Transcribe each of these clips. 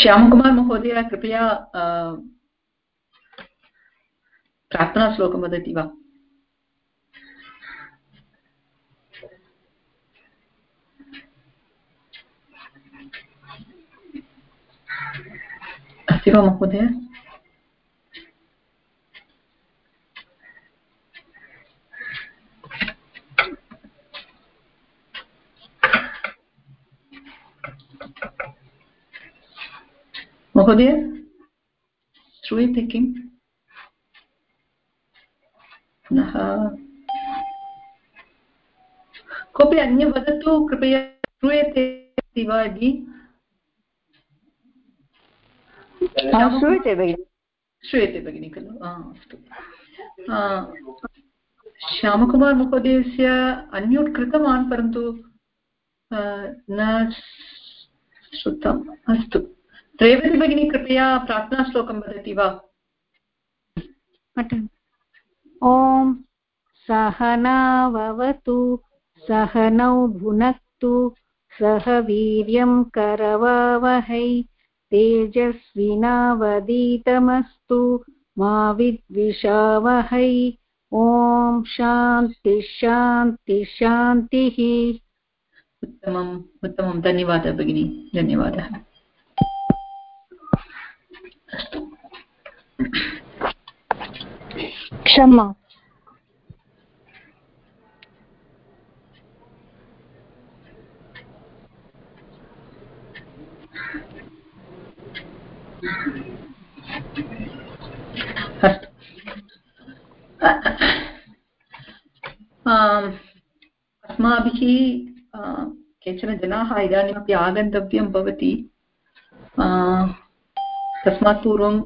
श्यामकुमार महोदय कृपया प्रार्थनाश्लोकं वदति वा। अस्ति वा महोदय? महोदय श्रूयते किम् पुनः कोऽपि अन्य वदतु कृपया श्रूयते वा इति श्रूयते भगिनि श्रूयते भगिनि खलु अस्तु श्यामकुमार् महोदयस्य अन्म्यूट् कृतवान् परन्तु न श्रुतम्। अस्तु। रेवती भगिनी कृपया प्रार्थनाश्लोकं वदति वा? ॐ सहनावतु सहनौ भुनक्तु सह वीर्यं करवावहै तेजस्विनावदीतमस्तु मा विद्विषावहै। ॐ शान्ति शान्ति शान्तिः। उत्तमम् उत्तमं। धन्यवादः भगिनी धन्यवादः। क्षमा। अस्माभिः केचन जनाः इदानीमपि आगन्तव्यं भवति। तस्मात् पूर्वं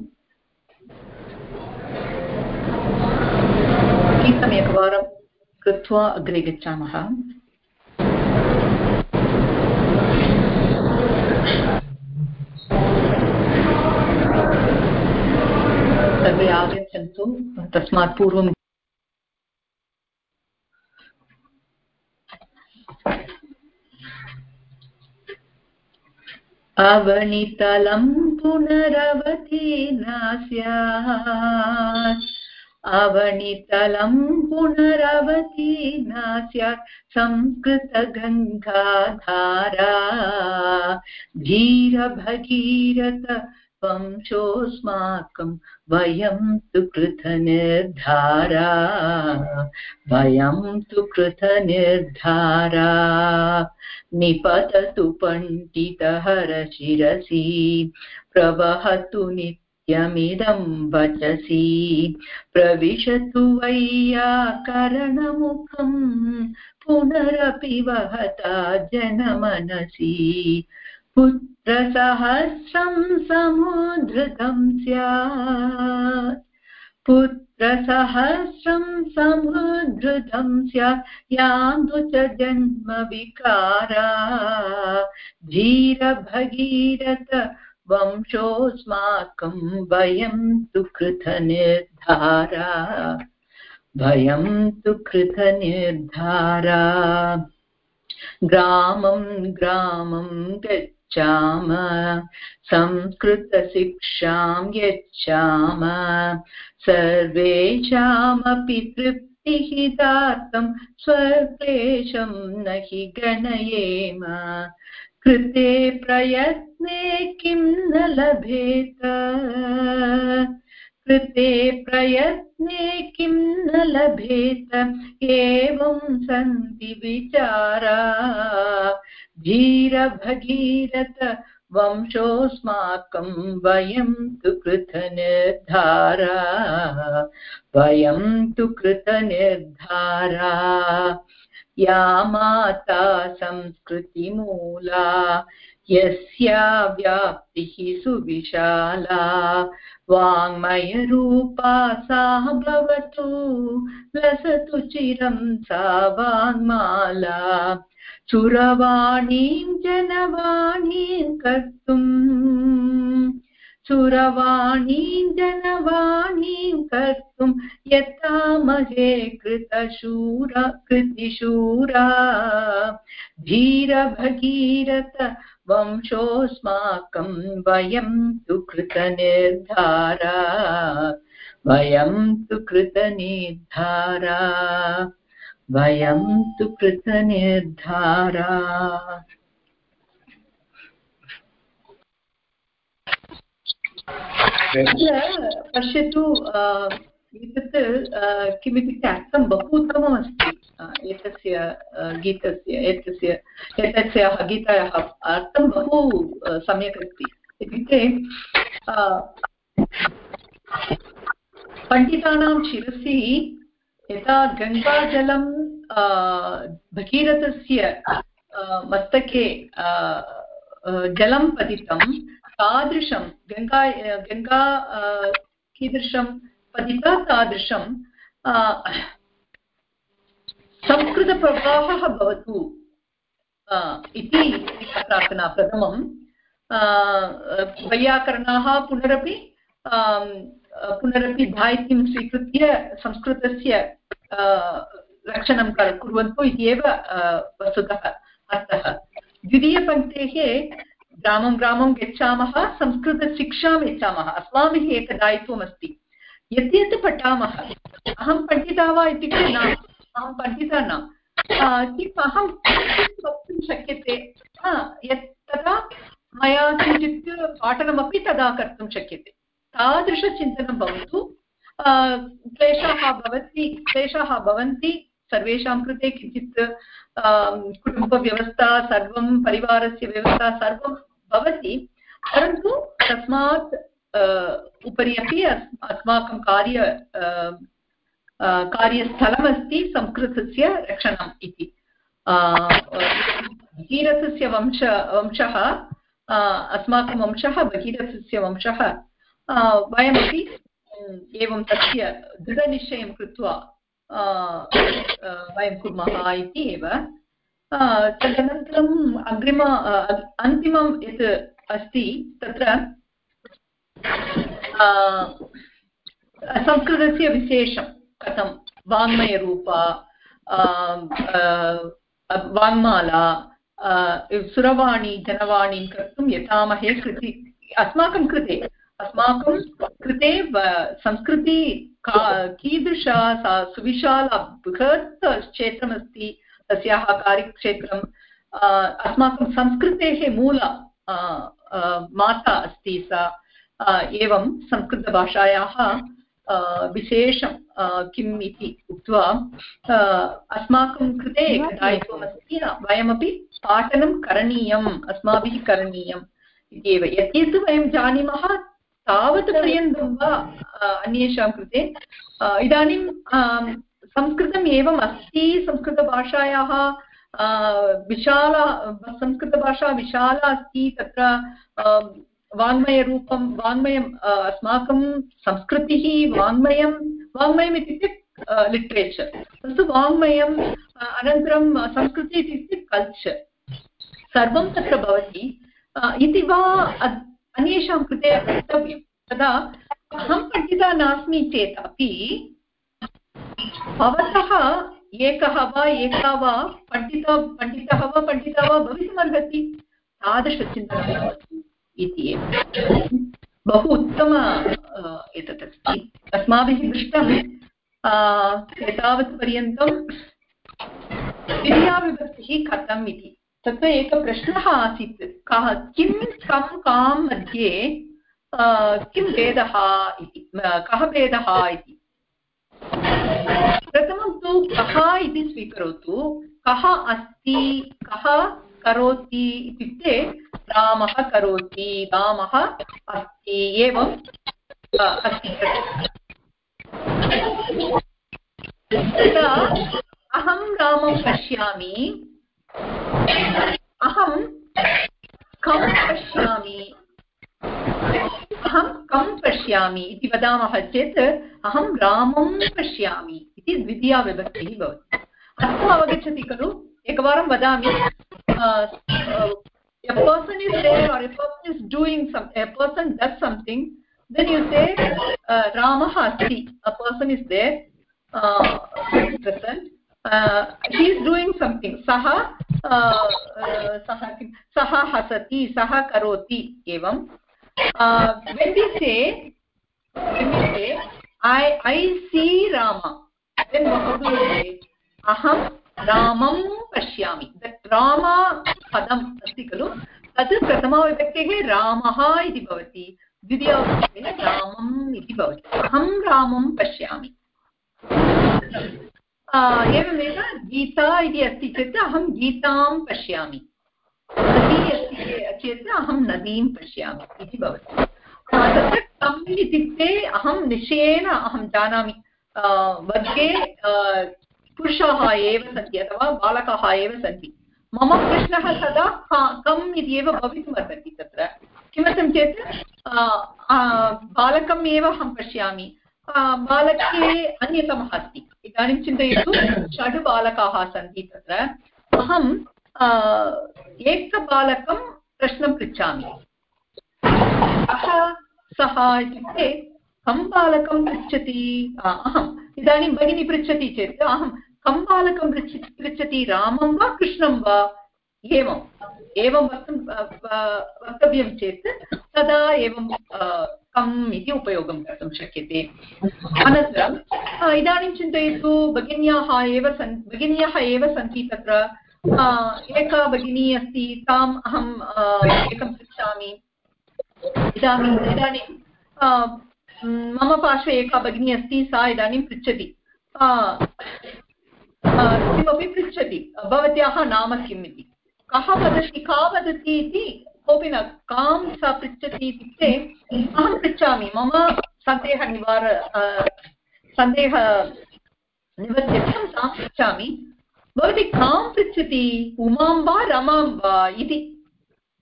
गीतम् एकवारं कृत्वा अग्रे गच्छामः। सर्वे आगच्छन्तु तस्मात् पूर्वं अवनितलं पुनरवति न स्यात् अवनितलं पुनरवति न स्यात् संस्कृतगङ्गाधारा धीरभगीरथ वंशोऽस्माकं वयं तु कृतनिर्धारा। वयं तु कृतनिर्धारा। निपततु पण्डितहरशिरसि, प्रवहतु नित्यमिदं वचसि। प्रविशतु वैयाकरणमुखम् पुनरपि वहता जनमनसि। पुत्रसहस्रं समुद्धृतं स्यात्। पुत्रसहस्रं समुद्धृतं स्यात्, यान्तु च जन्मविकारा। धीरभगीरथ वंशोऽस्माकं वयं तु कृतनिर्धारा। वयं तु कृतनिर्धारा। ग्रामं ग्रामं गच्छाम संस्कृतशिक्षां यच्छाम। सर्वेषामपि तृप्तिः दातं स्वक्लेशं न हि गणयेम। कृते प्रयत्ने किं न लभेत? कृते प्रयत्ने किं न लभेत? एवं सन्ति विचारा। धीरभगीरथ वंशोऽस्माकं वयं तु कृतनिर्धारा। वयं तु कृतनिर्धारा। या माता संस्कृतिमूला, यस्या व्याप्तिः सुविशाला। वाङ्मयरूपा सा भवतु, लसतु चिरं सा वाङ्माला। सुरवाणीं जनवाणीं कर्तुम् सुरवाणीं जनवाणीं कर्तुं यतामहे कृतशूरा कृतिशूरा। धीरभगीरथ वंशोऽस्माकं वयं तु कृतनिर्धारा। वयं तु कृतनिर्धारा। वयं तु कृतनिर्धारा। पश्यतु एतत् किमित्युक्ते अर्थं बहु उत्तममस्ति एतस्य गीतस्य एतस्य एतस्याः गीतायाः अर्थं बहु सम्यक् अस्ति। इत्युक्ते पण्डितानां शिरसि यथा गङ्गाजलं भगीरथस्य मस्तके जलं पतितं, तादृशं गङ्गा गङ्गा कीदृशं पतिता तादृशं संस्कृतप्रवाहः भवतु इति प्रार्थना प्रथमं वैयाकरणाः पुनरपि पुनरपि साहित्यं स्वीकृत्य संस्कृतस्य रक्षणं कुर्वन्तु इत्येव वस्तुतः अर्थः। द्वितीयपङ्क्तेः ग्रामं ग्रामं गच्छामः, संस्कृतशिक्षां यच्छामः। अस्माभिः एकं दायित्वमस्ति। यत् यत् पठामः, अहं पठिता वा इत्युक्ते न, अहं पठिता न। किम् अहं वक्तुं शक्यते? यत् तदा मया किञ्चित् पाठनमपि तदा कर्तुं शक्यते। तादृशचिन्तनं भवतु। क्लेशाः भवति क्लेशाः भवन्ति, सर्वेषां कृते किञ्चित् कुटुम्बव्यवस्था सर्वं, परिवारस्य व्यवस्था सर्वं भवति, परन्तु तस्मात् उपरि अपि अस्माकं कार्य कार्यस्थलमस्ति संस्कृतस्य रक्षणम् इति। भगीरथस्य वंश, वंशः अस्माकं वंशः भगीरथस्य वंशः। वयमपि एवं तस्य दृढनिश्चयं कृत्वा वयं कुर्मः इति एव। तदनन्तरम् अग्रिम अन्तिमं यत् अस्ति, तत्र संस्कृतस्य विशेषं, कथं? वाङ्मयरूपा वाङ्माला सुरवाणी, जनवाणीं कर्तुं यथामहे कृति, अस्माकं कृते अस्माकं कृते संस्कृति का कीदृशा सा सुविशाला बृहत् क्षेत्रमस्ति तस्याः कार्यक्षेत्रम् अस्माकं संस्कृतेः मूल माता अस्ति सा एवं संस्कृतभाषायाः विशेषं किम् इति उक्त्वा अस्माकं कृते दायित्वमस्ति वयमपि पाठनं करणीयम्, अस्माभिः करणीयम् इत्येव। यत् यत् वयं जानीमः तावत् पर्यन्तं वा अन्येषां कृते इदानीं संस्कृतम् एवम् अस्ति संस्कृतभाषायाः विशाला संस्कृतभाषा विशाला अस्ति तत्र वाङ्मयरूपं वाङ्मयम् अस्माकं संस्कृतिः वाङ्मयं वाङ्मयम् इत्युक्ते लिट्रेचर् तत्तु वाङ्मयम् अनन्तरं संस्कृतिः इत्युक्ते कल्चर् सर्वं तत्र भवति. इति वा अन्येषां कृते वक्तव्यं तदा अहं पठिता नास्मि चेत् अपि भवतः एकः वा एका वा पण्डिता, पण्डितः वा पण्डिता वा भवितुमर्हति? तादृशचिन्तनं भवति इति एव। बहु उत्तम एतत् अस्ति। अस्माभिः दृष्टं एतावत् पर्यन्तं विद्याविभक्तिः कथम् इति। तत्र एकः प्रश्नः आसीत्। कः, किं, कं, कां मध्ये किं भेदः इति कः भेदः इति? प्रथमं तु कः इति स्वीकरोतु। कः अस्ति, कः करोति इत्युक्ते रामः करोति, रामः अस्ति एवम् अस्ति। अहं रामं पश्यामि। अहं कं पश्यामि अहं कं पश्यामि इति वदामः चेत् अहं रामं पश्यामि इति द्वितीया विभक्तिः भवति अर्थम् अवगच्छति खलु एकवारं वदामि a person is there or a person is doing some a person does something then you say uh, ramah asti a person is there uh, present uh, he is doing something saha uh, uh, uh, we say when we say i i see rama then what do you say aham रामं पश्यामि that Ram पदम् अस्ति खलु तत् प्रथमाविभक्तेः रामः इति भवति द्वितीयाविभक्तेः रामम् इति भवति अहं रामं पश्यामि एवमेव गीता इति अस्ति चेत् अहं गीतां पश्यामि। नदी अस्ति चेत् अहं नदीं पश्यामि इति भवति। तत्र कम् इत्युक्ते अहं निश्चयेन अहं जानामि। वर्गे पुरुषाः एव सन्ति अथवा बालकाः एव सन्ति। मम प्रश्नः सदा कम् इति एव भवितुमर्हति तत्र। किमर्थं चेत् बालकम् एव अहं पश्यामि। बालके अन्यतमः अस्ति इदानीं चिन्तयतु षड् बालकाः सन्ति तत्र अहं एकबालकं प्रश्नं पृच्छामि कः सः इत्युक्ते कं बालकं पृच्छति अहम् इदानीं भगिनी पृच्छति चेत् अहं कं बालकं पृच्छ पृच्छति रामं वा कृष्णं वा एवम् एवं वक्तुं वक्तव्यं चेत् तदा एवं कम् इति उपयोगं कर्तुं शक्यते। अनन्तरम् इदानीं चिन्तयतु, भगिन्याः एव सन्, भगिन्यः एव सन्ति तत्र। एका भगिनी अस्ति, ताम् अहम् एकं पृच्छामि। इदानीम् इदानीं मम पार्श्वे एका भगिनी अस्ति, सा इदानीं पृच्छति। किमपि पृच्छति, भवत्याः नाम किम् इति। कः वदति, का वदति इति कोऽपि न कां सा पृच्छति इत्युक्ते अहं पृच्छामि। मम सन्देहनिवार सन्देह निवर्त्यर्थं तां पृच्छामि। भवती कां पृच्छति? उमां वा रमां वा? इति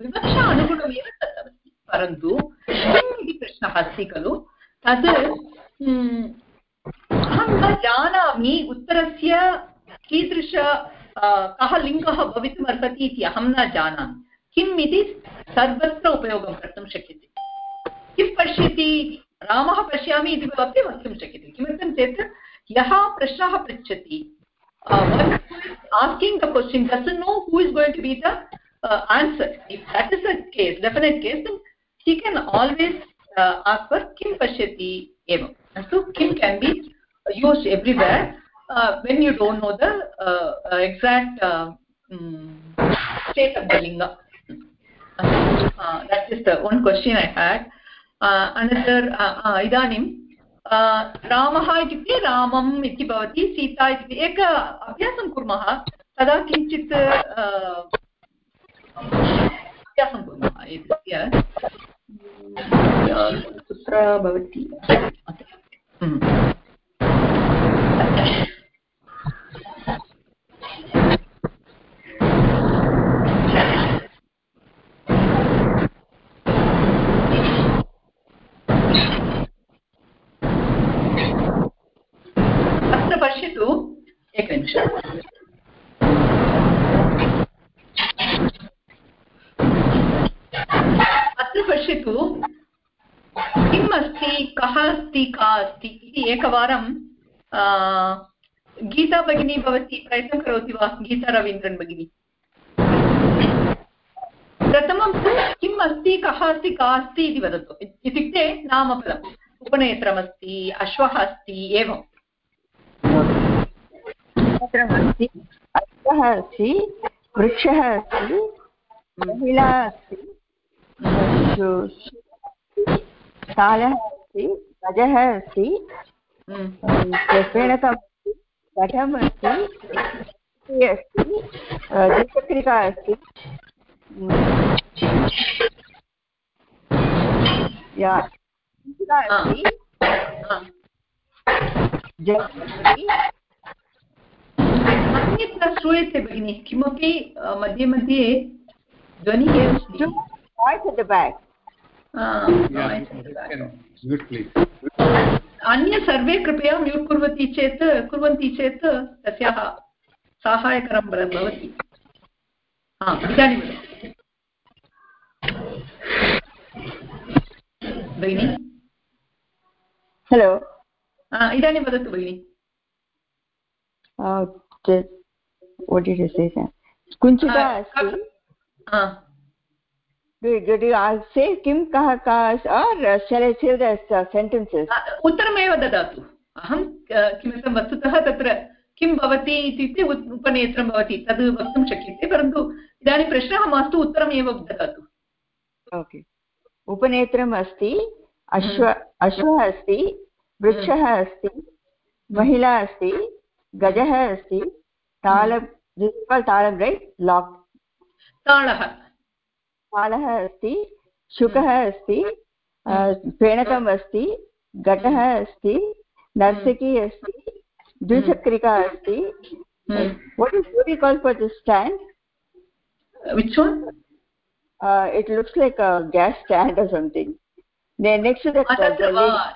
विवक्षा अनुगुणमेव दत्तमस्ति परन्तु किम् इति प्रश्नः अस्ति खलु? तद् अहं न जानामि उत्तरस्य कीदृश कः लिङ्गः भवितुमर्हति इति अहं न जानामि। किम् इति सर्वत्र उपयोगं कर्तुं शक्यते। किं पश्यति? रामः पश्यामि इति अपि वक्तुं शक्यते। किमर्थं चेत्, यः प्रश्नः पृच्छति asking the question does no who is going to be the answer if is a definite case he can always आस्पर् किं पश्यति एवम् अस्तु, किं can be used everywhere when you don't know the exact state of the link that is the one question i had. Another idanim. रामः इत्युक्ते रामम् इति भवति सीता इति एक अभ्यासं कुर्मः तदा किञ्चित् अभ्यासं कुर्मः एतस्य कुत्र भवति अत्र पश्यतु। एकनिमिषम् अत्र पश्यतु, किम् अस्ति, कः अस्ति, का अस्ति इति एकवारं गीता भगिनी भवती प्रयत्नं करोति वा? गीता भगिनी। प्रथमं किम् अस्ति कः अस्ति का अस्ति इति वदतु। इत्युक्ते नामफलम् उपनेत्रमस्ति अश्वः अस्ति एवम् अस्ति अश्वः अस्ति वृक्षः अस्ति महिला अस्ति तालः अस्ति गजः अस्ति पेणकम् अस्ति घटम् अस्ति अस्ति द्विचक्रिका अस्ति। या अस्ति अन्यत् न श्रूयते भगिनि किमपि मध्ये मध्ये ध्वनिः अन्य सर्वे कृपया म्यूट् कुर्वन्ति चेत् कुर्वन्ति चेत् तस्याः साहाय्यकरं भवति। इदानीं भगिनि हलो इदानीं वदतु भगिनि kunchita asti did you all say kim kah kas or shall i say the sentences? उत्तरमेव ददातु अहं किमर्थं वस्तुतः तत्र किं भवति इत्युक्ते उपनेत्रं भवति तद् वक्तुं शक्यते परन्तु इदानीं प्रश्नः मास्तु उत्तरम् एव ददातु ओके उपनेत्रम् अस्ति अश्व अश्वः अस्ति वृक्षः अस्ति महिला अस्ति गजः अस्ति ताल तालं रैट् लाक् तालः। तालः अस्ति शुकः अस्ति फेणकम् अस्ति घटः अस्ति नर्तकी अस्ति द्विचक्रिका अस्ति। do you call for this stand? Which one? Uh, it looks like a gas stand or something. Then next to that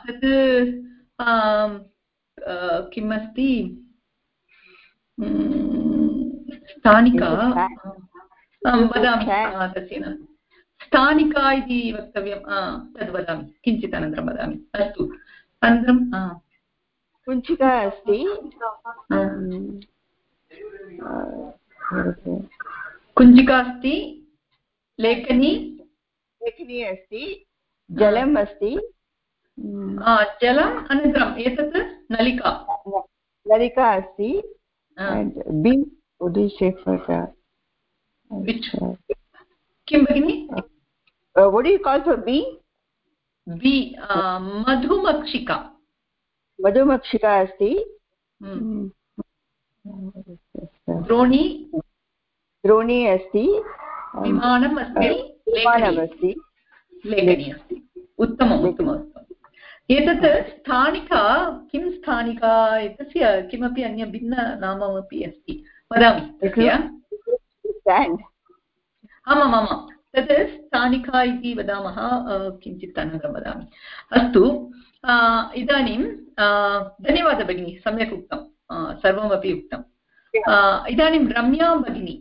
तत् किम् अस्ति स्थानिका वदामि तस्य स्थानिका इति वक्तव्यं तद् वदामि. किञ्चित् अनन्तरं वदामि. अस्तु. अनन्तरं कुञ्चिका अस्ति. कुञ्जिका अस्ति. लेखनी? लेखनी अस्ति। जलम् अस्ति। जलम् अनन्तरम् एतत् नलिका। नलिका अस्ति। बि किं। भगिनि? वडि काल् फर् बि बि मधुमक्षिका। मधुमक्षिका अस्ति। द्रोणी? द्रोणी अस्ति। विमानम् अस्ति विमानमस्ति लेखनी अस्ति उत्तमम् उत्तमम् एतत् स्थानिका किं स्थानिका एतस्य किमपि अन्य भिन्ननाममपि अस्ति वदामि आमाम् तत् स्थानिका इति वदामः किञ्चित् अनन्तरं वदामि अस्तु इदानीं धन्यवादः भगिनि सम्यक् उक्तं सर्वमपि उक्तं इदानीं रम्या भगिनी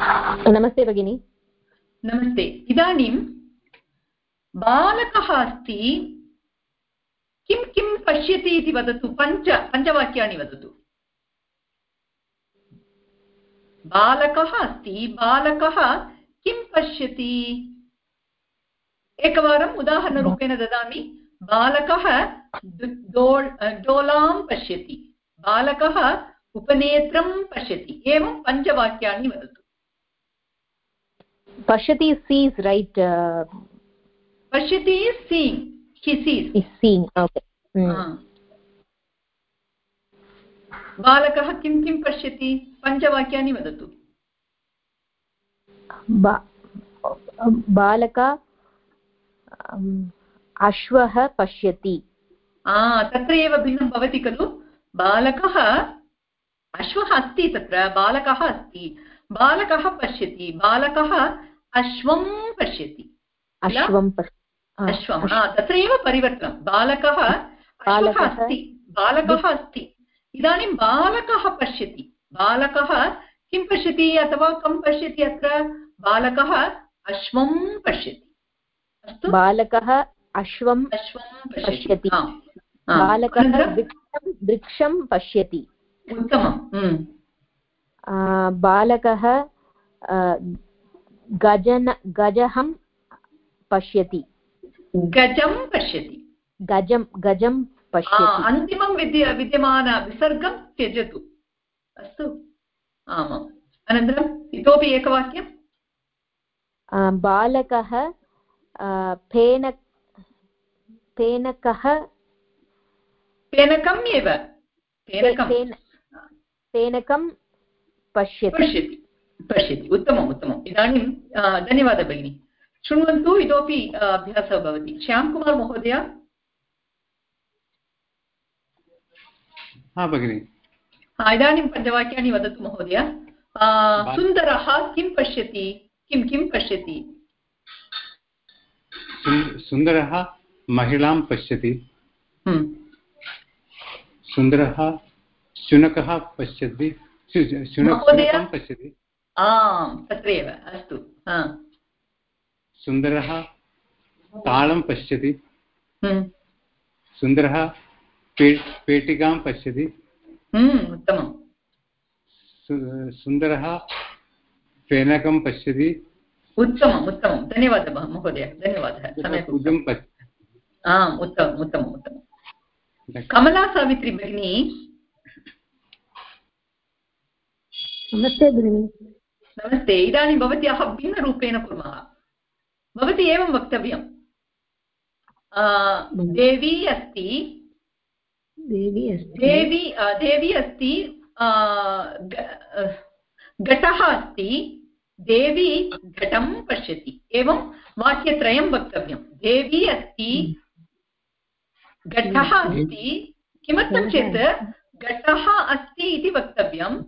नमस्ते भगिनि। नमस्ते। इदानीं बालकः अस्ति। किं किं पश्यति इति वदतु। पञ्च पञ्चवाक्यानि वदतु। बालकः अस्ति। बालकः किं पश्यति? एकवारम् उदाहरणरूपेण ददामि। बालकः डोलां पश्यति। बालकः उपनेत्रं पश्यति। एवं पञ्चवाक्यानि वदतु। पश्यति सीस् रैट् पश्यति सीङ्ग् हि सीस् सीङ्ग् बालकः किं किं पश्यति? पञ्चवाक्यानि वदतु. बालक अश्वः पश्यति. तत्र एव भिन्नं भवति खलु. बालकः अश्वः अस्ति तत्र बालकः अस्ति. बालकः पश्यति बालकः अश्वं पश्यति। अश्वं अश्वं तत्र एव परिवर्तनं। बालकः अश्वः अस्ति बालकः अस्ति। इदानीं बालकः पश्यति। बालकः किं पश्यति अथवा कं पश्यति अत्र? बालकः अश्वं पश्यति। बालकः अश्वं पश्यति। बालकः वृक्षं पश्यति। उत्तमं बालकः गजन गजहं पश्यति। गजं पश्यति। गजं गजं पश्यति। अन्तिमं विद्य विद्यमान विसर्गं त्यजतु। अस्तु। आमाम्। अनन्तरम् इतोपि एकवाक्यं बालकः फेन फेनकः फेनकम् एव। फेनकं पश्यति। पश्यति पश्यति। उत्तमम् उत्तमम्। इदानीं धन्यवादः भगिनि। शृण्वन्तु इतोपि अभ्यासः भवति। श्याम्कुमार् महोदय? भगिनि। इदानीं पञ्चवाक्यानि वदतु महोदय। सुन्दरः किं पश्यति? किं किं पश्यति? सुन्दरः महिलां पश्यति। हम्म। सुन्दरः शुनकः पश्यति। पश्यति। आम् तत्रैव अस्तु सुन्दरः तालं पश्यति। हम्म, सुन्दरः पे पेटिकां पश्यति। हम्म, उत्तमम्। सु- सुन्दरः फेनकं पश्यति। उत्तमम् उत्तमं धन्यवादः महोदय धन्यवादः। आम् उत्तमम् उत्तमम् उत्तमं कमला सावित्री भगिनी नमस्ते भगिनि। नमस्ते। इदानीं भवत्याः भिन्नरूपेण कुर्मः। भवती एवं वक्तव्यम्। आ, देवी अस्ति। देवी अस्ति। देवी देवी अस्ति। घटः अस्ति। देवी घटं पश्यति। एवं वाक्यत्रयं वक्तव्यं देवी अस्ति। घटः अस्ति। किमर्थं चेत्? घटः अस्ति इति वक्तव्यं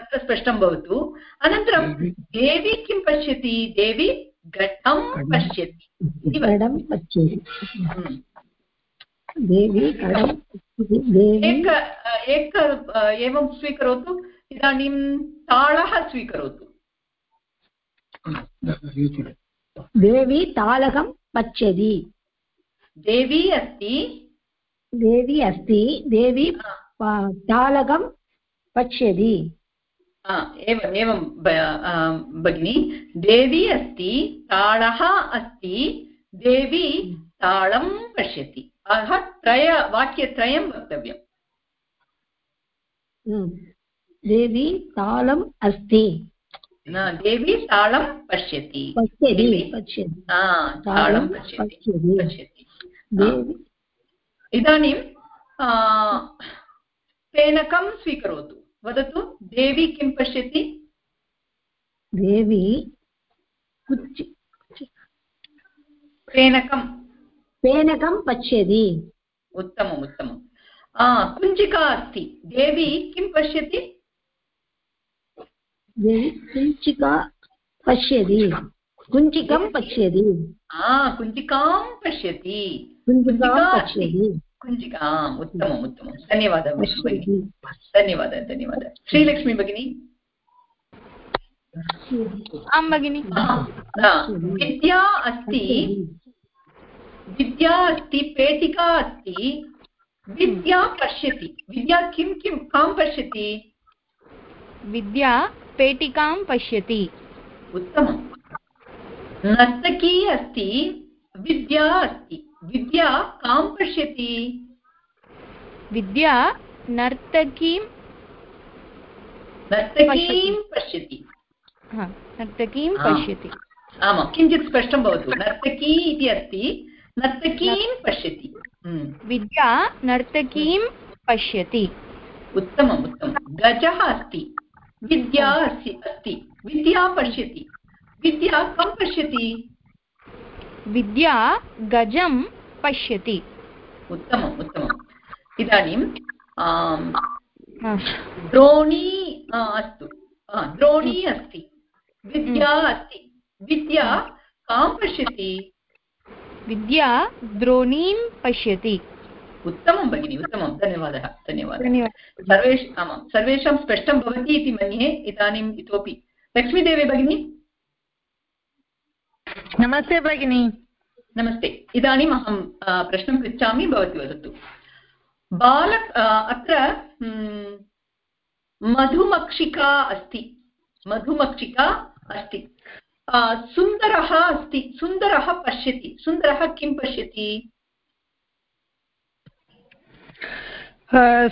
तत्र स्पष्टं भवतु अनन्तरं देवी किं पश्यति देवी घटं पश्यति इति कडं वक्तव्यम्। पश्यति हम्म। देवी कडं पश्यति देवी एक एक अ, एवं स्वीकरोतु इदानीं ताळः स्वीकरोतु देवी तालकं पश्यति देवी अस्ति देवी अस्ति देवी प- तालकं पश्यति आ, एवम् एवं भगिनि देवी अस्ति ताळः अस्ति देवी ताळं पश्यति। अतः त्रय वाक्यत्रयं वक्तव्यम्। देवी तालम् अस्ति। न देवी ताळं पश्यति। पश्यति पश्यति। तालं पश्यति पश्यति। इदानीं फेनकं स्वीकरोतु। वदतु देवी किं पश्यति? देवी कुच् फेनकं फेनकं पश्यति। उत्तमम् उत्तमम्। आ, कुञ्चिका अस्ति। देवी किं पश्यति? देवी कुञ्चिका पश्यति। कुञ्चिकं पश्यति। आ कुञ्चिकां पश्यति। कुञ्चिकां कुञ्चिका अस्ति। पश्यति। कुञ्चिका आम् उत्तमम् उत्तमं धन्यवादः भगिनि। धन्यवादः धन्यवादः। श्रीलक्ष्मी भगिनी। आं भगिनि विद्या अस्ति। विद्या अस्ति पेटिका अस्ति। विद्या पश्यति। विद्या किं किं कां पश्यति? विद्या पेटिकां पश्यति। उत्तमम्। नर्तकी अस्ति विद्या अस्ति। विद्या कां पश्यति। विद्या नर्तकीं नर्तकीं पश्यति। हा, नर्तकीं पश्यति। आमां किञ्चित् स्पष्टं भवतु। नर्तकी इति अस्ति। नर्तकीं पश्यति। हम्म, विद्या नर्तकीं पश्यति। उत्तमम् उत्तमं गजः अस्ति। विद्या अस्ति अस्ति। विद्या पश्यति। विद्या कं पश्यति? विद्या गजं पश्यति। उत्तमम् उत्तमम्। इदानीं द्रोणी अस्तु। द्रोणी अस्ति। विद्या अस्ति। विद्या कां पश्यति? विद्या द्रोणीं पश्यति। उत्तमं भगिनि उत्तमं। धन्यवादः धन्यवादः। धन्यवादः। सर्वेष आमां सर्वेषां स्पष्टं भवति इति मन्ये इदानीम् इतोपि। लक्ष्मीदेवी भगिनी? नमस्ते भगिनि। नमस्ते। इदानीम् अहं प्रश्नं पृच्छामि भवती वदतु। बाल अत्र मधुमक्षिका अस्ति। मधुमक्षिका अस्ति। सुन्दरः अस्ति। सुन्दरः पश्यति। सुन्दरः किं पश्यति?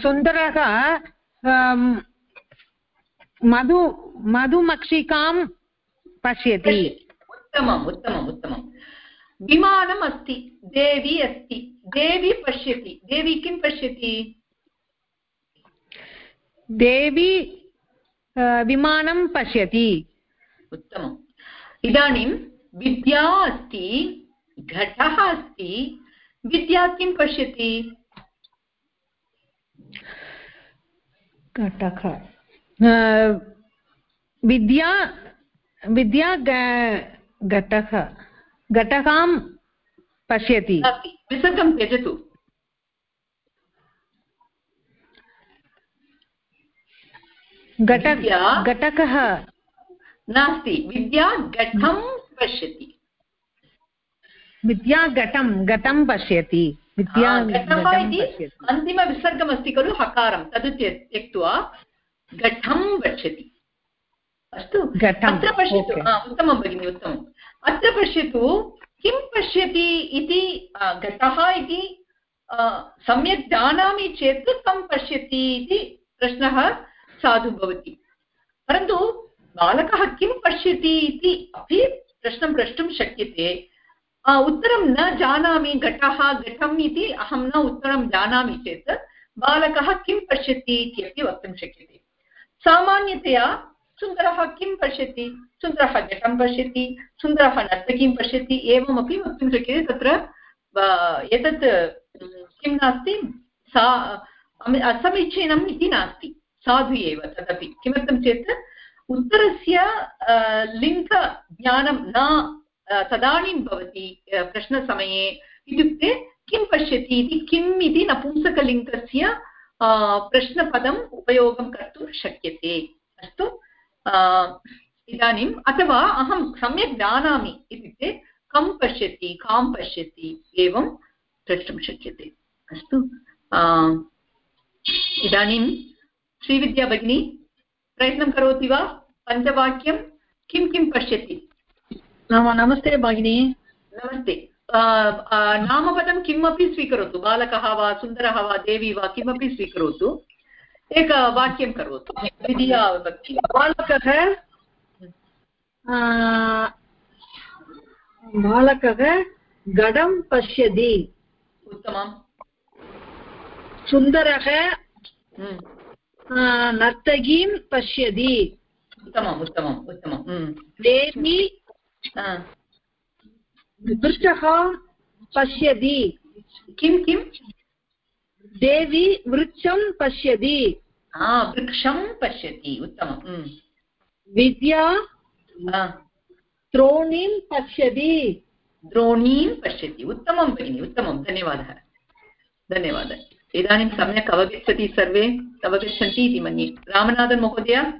सुन्दरः मधु मधुमक्षिकां पश्यति। उत्तमम् उत्तमम् उत्तमम्। विमानम् अस्ति देवी अस्ति देवी पश्यति। देवी किं पश्यति? देवी विमानं पश्यति। उत्तमम्। इदानीं विद्या अस्ति घटः अस्ति। विद्या किं पश्यति? घटः। विद्या विद्या घटः घटकां पश्यति। विसर्गं त्यजतु। घट घटकः। नास्ति। विद्या घटं पश्यति। विद्या घटं घटं पश्यति। विद्या घटः घटं अन्तिमविसर्गमस्ति खलु हकारं। तद् त्य- त्यक्त्वा घटं गच्छति अस्तु? अत्र पश्यतु। उत्तमं भगिनि उत्तमम्। अत्र पश्यतु, किं पश्यति इति घटः इति सम्यक् जानामि चेत् कं पश्यति इति प्रश्नः साधु भवति। परन्तु बालकः किं पश्यति इति अपि प्रश्नं प्रष्टुं शक्यते। उत्तरं न जानामि घटः, घटम् इति अहं न उत्तरं जानामि चेत् बालकः किं पश्यति इत्यपि वक्तुं शक्यते। सामान्यतया सुन्दरः किं पश्यति? सुन्दरः घटं पश्यति, सुन्दरः नर्तकीं पश्यति, एवमपि वक्तुं शक्यते तत्र एतत् किं नास्ति? सा असमीचीनम् इति नास्ति, साधु एव तदपि। किमर्थं चेत्, उत्तरस्य लिङ्गज्ञानं न तदानीं भवति प्रश्नसमये इत्युक्ते, किं पश्यति इति, किम् इति नपुंसकलिङ्गस्य प्रश्नपदम् उपयोगं कर्तुं शक्यते। अस्तु इदानीम् अथवा अहं सम्यक् जानामि इत्युक्ते कं पश्यति कां पश्यति एवं प्रष्टुं शक्यते। अस्तु इदानीं श्रीविद्या भगिनी प्रयत्नं करोति वा? पञ्चवाक्यं किं किं पश्यति? नाम नमस्ते भगिनी। नमस्ते। नामपदं किमपि स्वीकरोतु। बालकः वा सुन्दरः वा देवी वा किमपि स्वीकरोतु। एकवाक्यं करोतु। द्वितीया विभक्ति बालकः? बालकः घटं पश्यति। उत्तमं सुन्दरः? हम्म, नर्तकीं पश्यति। उत्तमम् उत्तमम् उत्तमं देवी आ, वृक्षः पश्यति। किं किं? देवी वृक्षं पश्यति। आ, वृक्षं पश्यति उत्तमं हम्म, विद्या द्रोणीं पश्यति। द्रोणीं पश्यति उत्तमं भगिनि उत्तमं धन्यवादः। धन्यवादः। इदानीं सम्यक् अवगच्छति सर्वे अवगच्छन्ति इति मन्ये। रामनाथन् महोदय?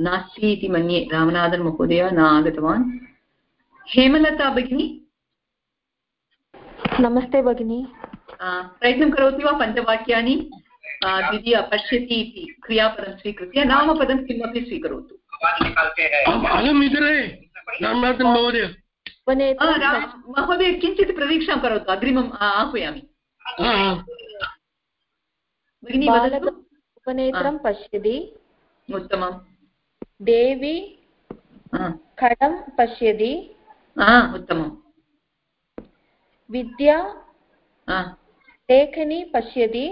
नास्ति इति मन्ये रामनाथन् महोदय न आगतवान् हेमलता भगिनी। नमस्ते भगिनी। प्रयत्नं करोति वा पञ्चवाक्यानि? द्वितीय पश्यति इति क्रियापदं स्वीकृत्य नामपदं किमपि स्वीकरोतु। महोदय। किञ्चित् प्रतीक्षां करोतु अग्रिमम् आह्वयामि। भगिनी उपनेत्रं पश्यति। उत्तमं देवी आ, खडं पश्यति आ, उत्तमं विद्या आ, लेखनी पश्यति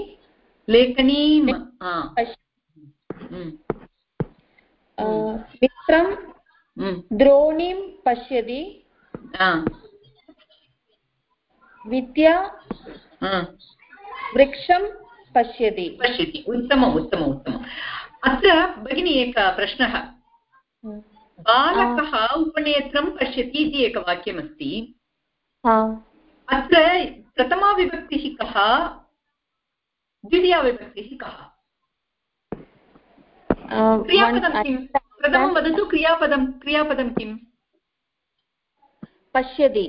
लेखनीम् आ, पश्य- हम्म, अ, मित्रं हम्म, द्रोणीं पश्यति आ, विद्या आ, वृक्षं पश्यति पश्यति उत्तमम् उत्तमम् उत्तमम् अत्र भगिनी एकः प्रश्नः। बालकः उपनेत्रं पश्यति इति एकवाक्यमस्ति अत्र प्रथमा विभक्तिः कः? द्वितीया विभक्तिः कः क्रियापदं किं प्रथमं वदतु क्रियापदं क्रियापदं किम्? पश्यति।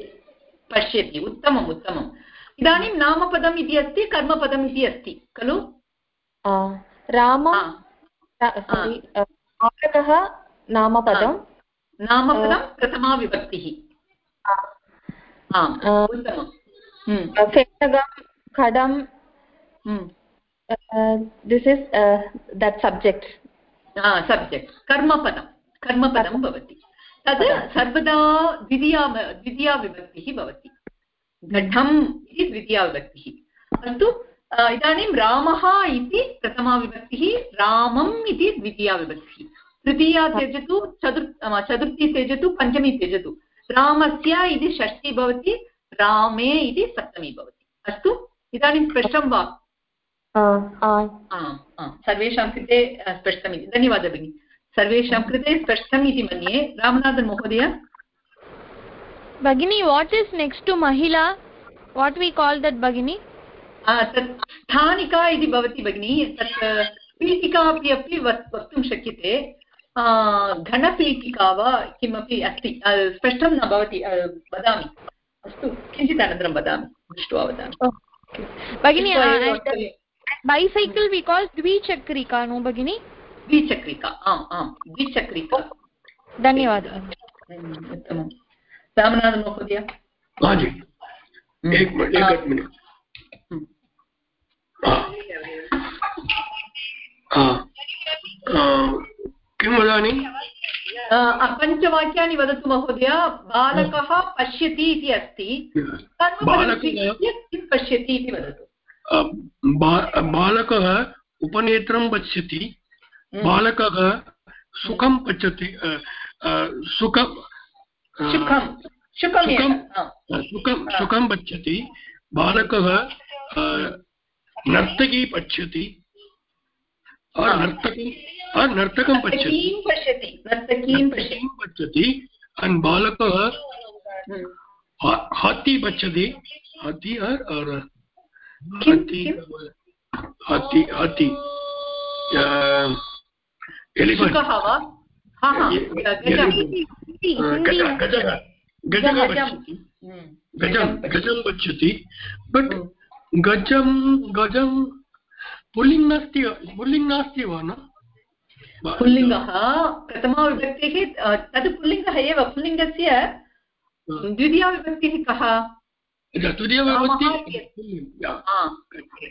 पश्यति उत्तमम् उत्तमम्। इदानीं नामपदम् इति अस्ति कर्मपदम् इति अस्ति खलु? राम रा- sorry, बालकः नामपदं नामपदं प्रथमा विभक्तिः हम्म, फेनकं खडं। This is that subject subject कर्मपदं। कर्मपदं भवति। तद् सर्वदा द्वितीया द्वितीया विभक्तिः भवति। घटम् इति द्वितीया विभक्तिः अस्तु इदानीं रामः इति प्रथमा विभक्तिः रामम् इति द्वितीया विभक्तिः। तृतीया त्यजतु चतुर् चतुर्थी त्यजतु पञ्चमी त्यजतु। रामस्य इति षष्ठी भवति रामे इति सप्तमी भवति। अस्तु इदानीं स्पष्टं वा? सर्वेषां कृते स्पष्टमिति धन्यवादः भगिनि। सर्वेषां कृते स्पष्टम् इति मन्ये। रामनाथन् महोदय। Bagini, what is next to Mahila? What we call that Bagini? आ, तत् स्थानिका इति भवति भगिनि तत् पीठिका अपि अपि वक्- वक्तुं शक्यते। घनपीठिका वा किमपि अस्ति स्पष्टं न भवति वदामि। अस्तु किञ्चित् अनन्तरं वदामि दृष्ट्वा वदामि। भगिनि। बैसैकल् बिकास् द्विचक्रिका नो भगिनि? द्विचक्रिका आम् आम् द्विचक्रिका। धन्यवादः। उत्तमं रामनाथमहोदय हाँ जी एक मिनट हाँ। एक मिनट हम्म। हाँ हाँ हाँ, किं वदामि पञ्चवाक्यानि वदतु महोदय। बालकः पश्यति इति अस्ति। किं पश्यति इति वदतु। बालकः उपनेत्रं पश्यति बालकः सुखं पश्यति सुखं सुखं सुखं- पश्यति बालकः नर्तकी पश्यति। और हाँ। नर्तकी और नर्तकं पश्यति। नर्तकीं पश्यति। बालकः। हाथी पश्यति। हाथी और और हाथी हाथी हाथी। वा? हा हा। गजं। गजः गजः। गजः गजं पश्यति। हम्म, गजं बट्। गजं गजं। पुल्लिङ्ग् नास्ति पुल्लिङ्ग् नास्ति वा न? पुल्लिङ्गः प्रथमाविभक्तिः तद् पुल्लिङ्गः एव। पुल्लिङ्गस्य द्वितीयाविभक्तिः कः?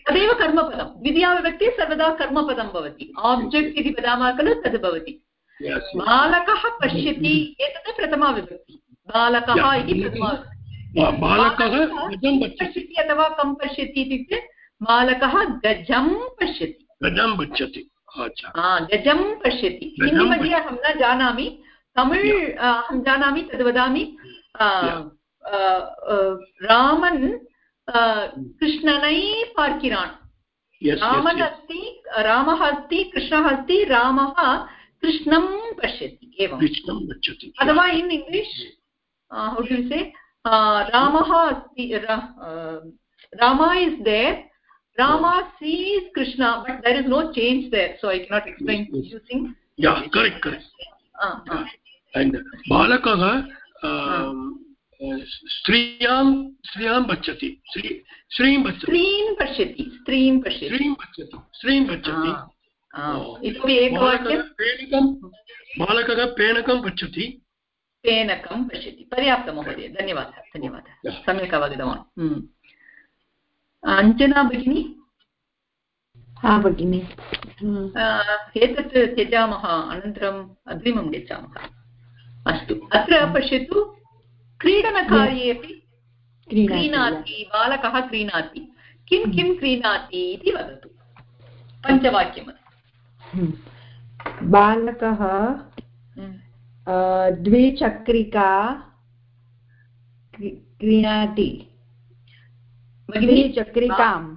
तदेव कर्मपदं। द्वितीयाविभक्तिः सर्वदा कर्मपदं भवति। आब्जेक्ट् इति वदामः खलु तद् भवति। बालकः पश्यति एतत् प्रथमा विभक्तिः बालकः इति प्रथमा विभक्तिः। बालकः गजं पश्यति। अथवा कं पश्यति इत्युक्ते बालकः गजं पश्यति। गजं पश्यति। अच्छा। गजं पश्यति। गजं हिंदी मध्ये अहं न जानामि। तमिळ् अहं जानामि तद् वदामि। रामन् कृष्णनै पार्किरान् रामन् अस्ति रामः अस्ति कृष्णः अस्ति रामः कृष्णं पश्यति एवं। कृष्णं अथवा इन् इङ्ग्लिश् हौ से रामः अस्ति Rama is there Rama sees Krishna but there is no change there so I cannot explain and बालकः स्त्रियाँ स्त्रियाँ पश्यति स्त्रीं पश्यति स्त्रीं पश्यति स्त्रीं पश्यति स्त्रीं पश्यति स्त्रीं पश्यति इतोपि एकवाक्यं पेणकं बालकः पेणकं पश्यति फेनकं पश्यति। पर्याप्तं महोदय धन्यवादः धन्यवादः। सम्यक् अवगतवान्। हम्म। अञ्जना भगिनी? हा भगिनि। अ, एतत् त्यजामः अनन्तरम् अग्रिमं गच्छामः अस्तु अत्र पश्यतु क्रीडनकार्ये अपि क्रीणाति बालकः क्रीणाति। किं किं क्रीणाति इति वदतु। पञ्चवाक्यमस्ति। हम्म। बालकः द्विचक्रिका क्री- क्रीणाति। द्विचक्रिकाम्।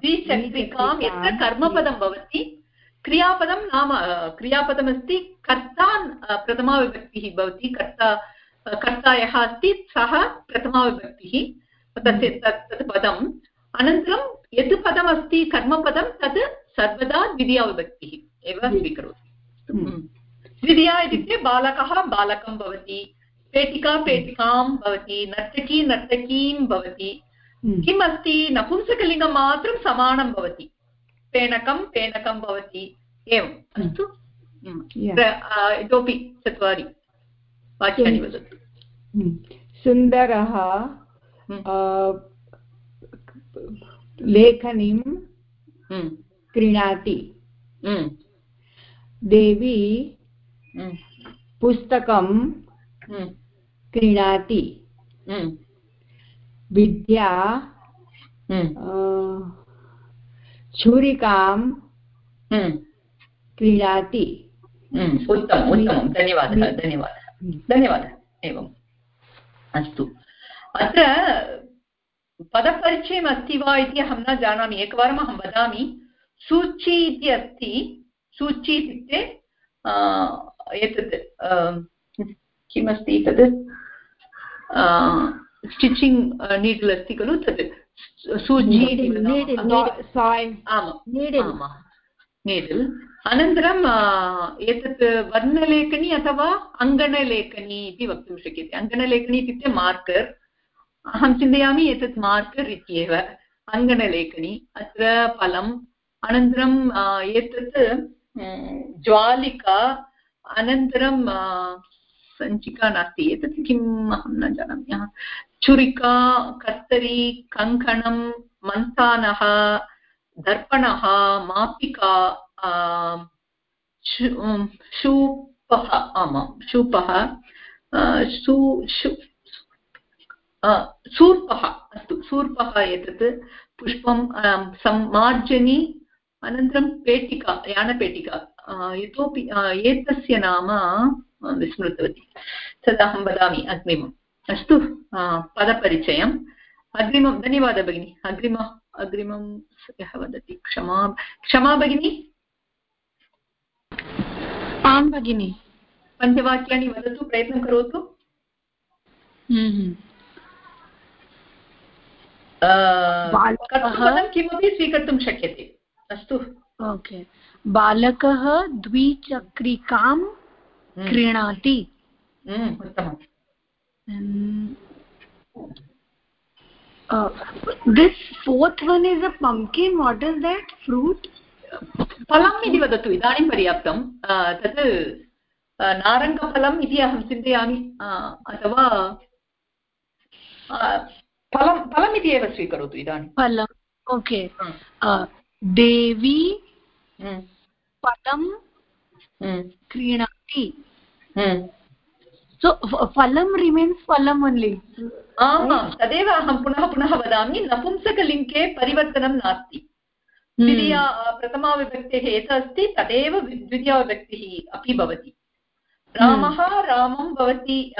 द्विचक्रिकां यत्र कर्मपदं भवति क्रियापदं नाम क्रियापदमस्ति कर्ता प्रथमाविभक्तिः भवति कर्ता कर्ता यः अस्ति सः प्रथमाविभक्तिः तस्य तत् तत् पदम्। अनन्तरं यत् पदमस्ति कर्मपदं तत् सर्वदा द्वितीयाविभक्तिः एव स्वीकरोति। हम्म। द्वितीया इत्युक्ते बालकः बालकं भवति पेटिका पेटिकां भवति नर्तकी नर्तकीं भवति हम्म। किम् अस्ति नपुंसकलिङ्गं मात्रं समानं भवति पेणकं पेणकं भवति एवम् अस्तु हम्म। प्र- आ, इतोपि चत्वारि वाक्यानि वदतु हम्म। सुन्दरः हम्म। लेखनीं हम्म। क्रीणाति हम्म। देवी हम्म। पुस्तकं हम्म। क्रीणाति। हम्म। विद्या हम्म। छुरिकां। क्रीणाति। उत्तमम् उत्तमं धन्यवादः धन्यवादः। धन्यवादः एवम्। अस्तु। अत्र पदपरिचयम् अस्ति वा इति अहं न जानामि। एकवारम् अहं वदामि। सूची इति अस्ति। सूची इत्युक्ते एतत् अ, किमस्ति तत् स्टिचिङ्ग् नीड्ल् अस्ति खलु. आमां नीडल् अनन्तरं आ, एतत् वर्णलेखनी अथवा अङ्गणलेखनी इति वक्तुं शक्यते. अङ्गणलेखनी इत्युक्ते मार्कर् अहं चिन्तयामि एतत् मार्कर् इत्येव अङ्गणलेखनी अत्र फलम् अनन्तरं आ, एतत् ज्वालिका अनन्तरं सञ्चिका नास्ति। एतत् किम् अहं न जानामि। छुरिका कत्तरी कङ्कणं मन्थानः दर्पणः मापिका शूपः आमां शूपः सूर्पः अस्तु सूर्पः एतत् पुष्पं आम्, मार्जनी अनन्तरं पेटिका यानपेटिका। इतोपि एतस्य नाम विस्मृतवती। तदहं वदामि अग्रिमम्। अस्तु पदपरिचयम्। अग्रिमं धन्यवादः भगिनि। अग्रिम अग्रिमं यः वदति। क्षमा क्षमा भगिनी? आं भगिनि। पञ्चवाक्यानि वदतु प्रयत्नं करोतु। आ, बालकः- किमपि स्वीकर्तुं शक्यते। अस्तु। ओके बालकः द्विचक्रिकां हम्म, क्रीणाति। This fourth one is a pumpkin what is that fruit फलम् इति वदतु इदानीं पर्याप्तं. आ, तत् नारङ्गफलम् इति अहं चिन्तयामि. अथवा आ, फलं फलम् इति एव स्वीकरोतु इदानीं। फलम् ओके देवी फलं हम्म, क्रीणाति। सो फलं रिमेन्स् फलम् ओन्लि आमां तदेव अहं पुनः पुनः वदामि नपुंसकलिङ्गे परिवर्तनं नास्ति। द्वितीया प्रथमा विभक्तेः यत् अस्ति तदेव वि- द्वितीया विभक्तिः अपि भवति। रामः रामं भवति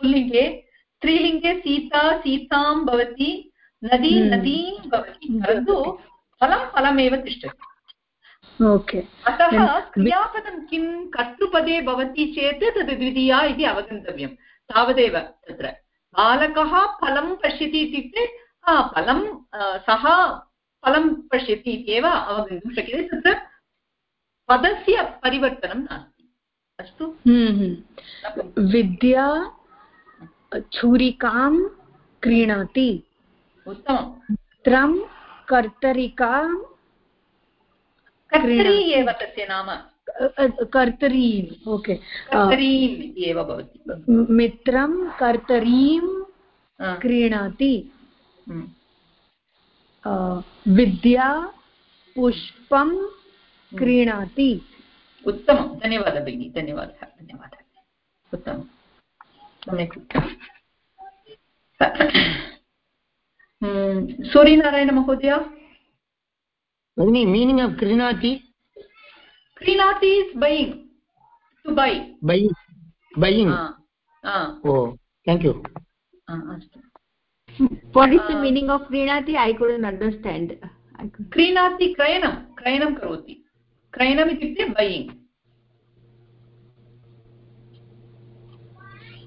पुल्लिङ्गे स्त्रीलिङ्गे सीता सीतां भवति नदी। नदीं भवति परन्तु फलं फलमेव तिष्ठति। ओके। अतः क्रियापदं किं कर्तृपदे भवति चेत् तद् द्वितीया इति अवगन्तव्यं तावदेव तत्र। बालकः फलं पश्यति इत्युक्ते फलं सः फलं पश्यति इत्येव अवगन्तुं शक्यते। तत्र पदस्य परिवर्तनं नास्ति। अस्तु। विद्या छुरिकां क्रीणाति। उत्तमं कर्तरिकां कर्तरी एव तस्य नाम। कर्तरीम् ओके। कर्तरीम् एव भवति। मित्रं कर्तरीं क्रीणाति। हम्म, विद्या पुष्पं क्रीणाति। उत्तमं। धन्यवादः भगिनि धन्यवादः धन्यवादः। उत्तमं। सम्यक् हम्म, सूर्यनारायणमहोदय भगिनि मीनिङ्ग् आफ् क्रीणाति क्रीणाति is buying to buy buy buying oh thank you अस्तु What is the meaning of Prinati? I couldn't understand. क्रीणाति क्रयणं क्रयणं करोति क्रयणम् इत्युक्ते बैयिङ्ग्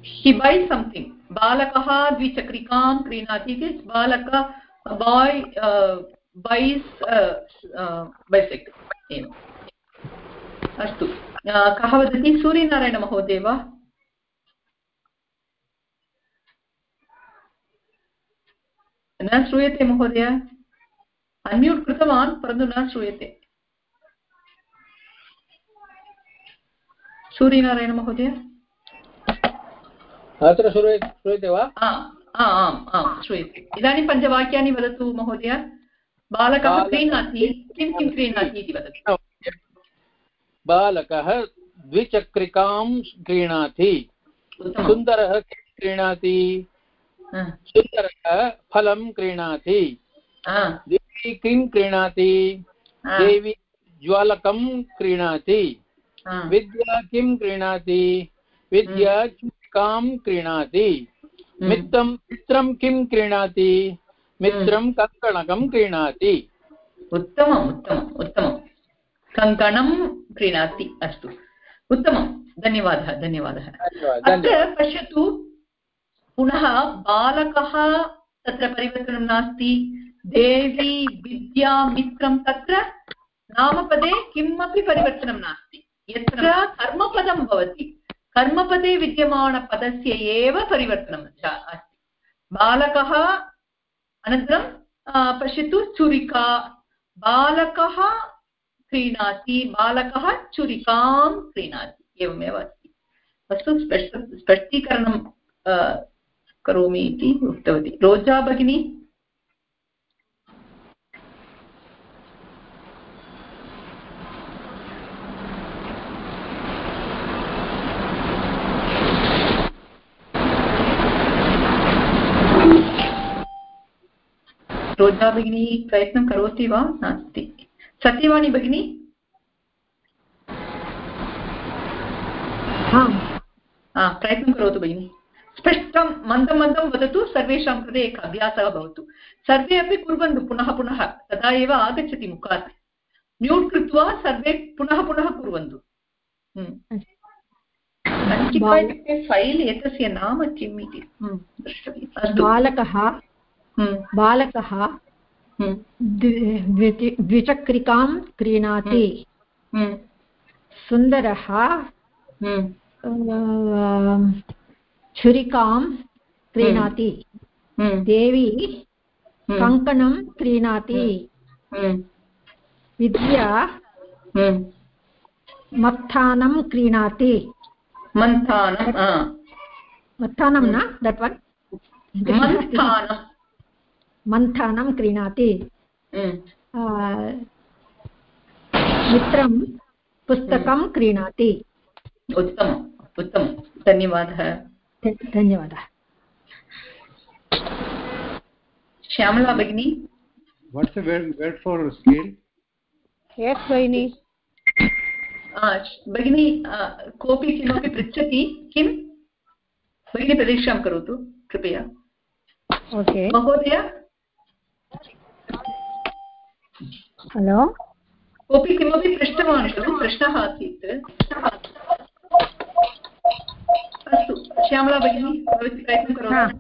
हि बै सम्थिङ्ग् बालकः द्विचक्रिकां क्रीणाति इति बालक बाय् बैस् बैसैकल् एवम्। अस्तु। कः वदति? सूर्यनारायणमहोदय वा? न श्रूयते महोदय। अन्म्यूट् कृतवान्, परन्तु न श्रूयते। सूर्यनारायणमहोदय अत्र श्रूय श्रूयते वा? आम् आम् श्रूयते। इदानीं पञ्चवाक्यानि वदतु महोदय। बालकः बालकः क्रीणाति। किं किं क्रीणाति इति वदतु। बालकः द्विचक्रिकां क्रीणाति। सुन्दरः किं क्रीणाति? सुन्दरः फलं क्रीणाति। देवी किं क्रीणाति? देवी ज्वालकं क्रीणाति। विद्या किं क्रीणाति? विद्या चूलिकां क्रीणाति? हम्म, मित्रं मित्रं किं क्रीणाति? मित्रं कङ्कणकं क्रीणाति। उत्तमम् उत्तमम् उत्तमं कङ्कणं क्रीणाति अस्तु। उत्तमं धन्यवादः धन्यवादः। धन्यवादः अत्र पश्यतु पुनः बालकः तत्र परिवर्तनं नास्ति। देवी विद्या मित्रं तत्र नामपदे किमपि परिवर्तनं नास्ति। यत्र कर्मपदं भवति कर्मपदे विद्यमानपदस्य एव परिवर्तनं अस्ति। बालकः अनन्तरं पश्यतु छुरिका बालकः क्रीणाति, बालकः छुरिकां क्रीणाति, एवमेव अस्ति। अस्तु, स्पष्ट, स्पष्टीकरणं करोमि इति उक्तवती। रोजा, भगिनी? रोजा भगिनी प्रयत्नं करोति वा? नास्ति। सत्यवाणी भगिनी? प्रयत्नं करोतु भगिनि। स्पष्टं मन्दं मन्दं वदतु सर्वेषां कृते एकः अभ्यासः भवतु। सर्वे अपि कुर्वन्तु पुनः पुनः तदा एव आगच्छति मुखात्। म्यूट् कृत्वा सर्वे पुनः पुनः कुर्वन्तु। सञ्चिका इत्युक्ते फैल् एतस्य नाम किम् इति? द्रष्टव्यम् बालकः बालकः द्विचक्रिकां क्रीणाति। सुन्दरः छुरिकां क्रीणाति। देवी कङ्कणं क्रीणाति। विद्या मत्थानं क्रीणाति। मन्थानं मत्थानं न? दट् वन् मन्थानं मन्थानं क्रीणाति। मित्रं पुस्तकं क्रीणाति। उत्तमम् उत्तमं। धन्यवादः। धन्यवादः। श्यामला भगिनी। What's the word, word for scale? Yes भगिनी भगिनी कोऽपि किमपि पृच्छति किं? भगिनी प्रतीक्षां करोतु कृपया। ओके महोदय? हलो कोऽपि किमपि पृष्टवान् खलु प्रश्नः आसीत्। अस्तु श्यामला भगिनी भवती प्रयत्नं करोतु।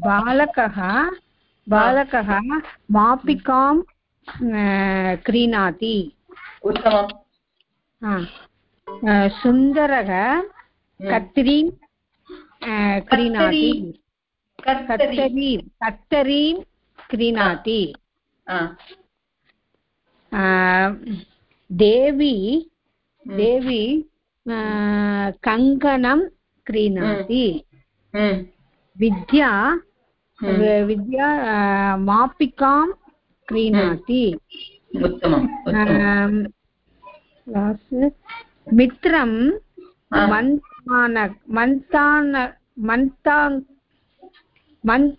बालकः बालकः मापिकां क्रीणाति। उत्तमम्। सुन्दरः कत्रीं क्रीणाति। कत्तरीं कत्तरीं क्रीणाति। देवी देवी कङ्कणं क्रीणाति विद्या विद्या मापिकां क्रीणाति मित्रं मन्तान मन्तान मन्ताङ् मन्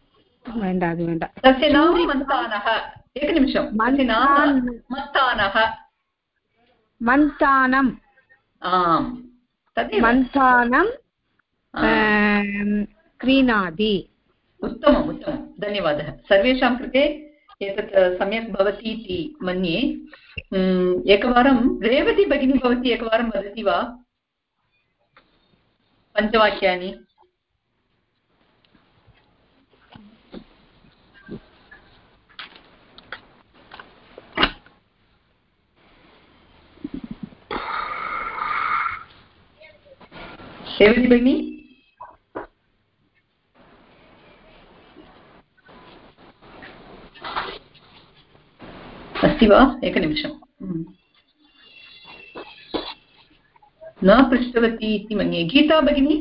वेण्डा वेण्डा एकनिमिषं। मन्तानः मन्तानम्। आम्। मन्थानं क्रीणाति उत्तमम् उत्तमं। धन्यवादः। सर्वेषां कृते एतत् सम्यक् भवति इति मन्ये। एकवारं रेवती भगिनी भवती एकवारं वदति वा? पञ्चवाक्यानि। रेवती भगिनी अस्ति वा एकनिमिषम् न पृष्टवती इति मन्ये गीता भगिनी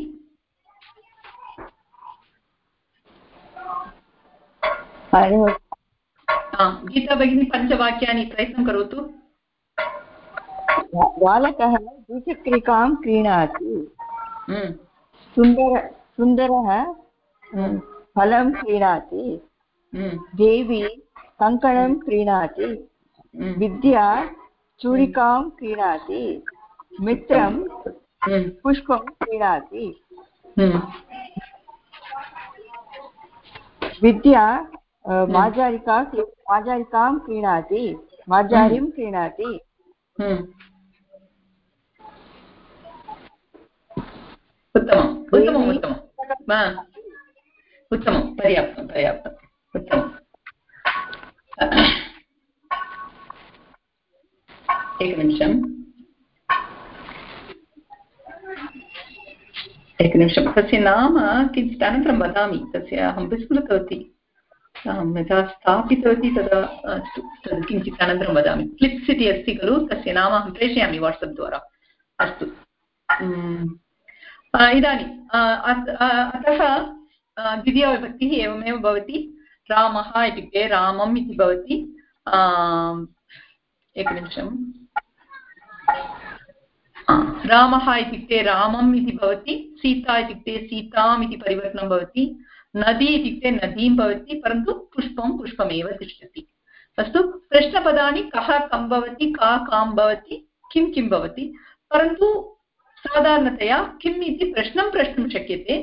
गीता भगिनी पञ्चवाक्यानि प्रयत्नं करोतु बालकः द्विचक्रिकां क्रीणाति सुन्दर सुन्दरः फलं क्रीणाति देवी कङ्कणं क्रीणाति विद्या चूडिकां क्रीणाति मित्रं पुष्पं क्रीणाति। विद्या मार्जारिका मार्जारिकां क्रीणाति मार्जारीं क्रीणाति। उत्तमम् उत्तमम् उत्तमं। उत्तमं पर्याप्तं पर्याप्तम् उत्तमम् एकनिमिषम् एकनिमिषं तस्य नाम किञ्चित् अनन्तरं वदामि। तस्य अहं विस्मृतवती। अहं यदा स्थापितवती तदा अस्तु तद् किञ्चित् अनन्तरं वदामि। क्लिप्स् इति अस्ति खलु? तस्य नाम अहं प्रेषयामि वाट्सप् द्वारा। अस्तु। इदानीम् अतः द्वितीयविभक्तिः एवमेव भवति। रामः इत्युक्ते रामम् इति भवति। एकनिमिषम्। रामः इत्युक्ते रामम् इति भवति। सीता इत्युक्ते सीताम् इति परिवर्तनं भवति। नदी इत्युक्ते नदीं भवति, परन्तु पुष्पं पुष्पमेव तिष्ठति। अस्तु, प्रश्नपदानि कः कं भवति, का कां भवति, किं किं भवति? परन्तु साधारणतया किम् इति प्रश्नं प्रष्टुं शक्यते।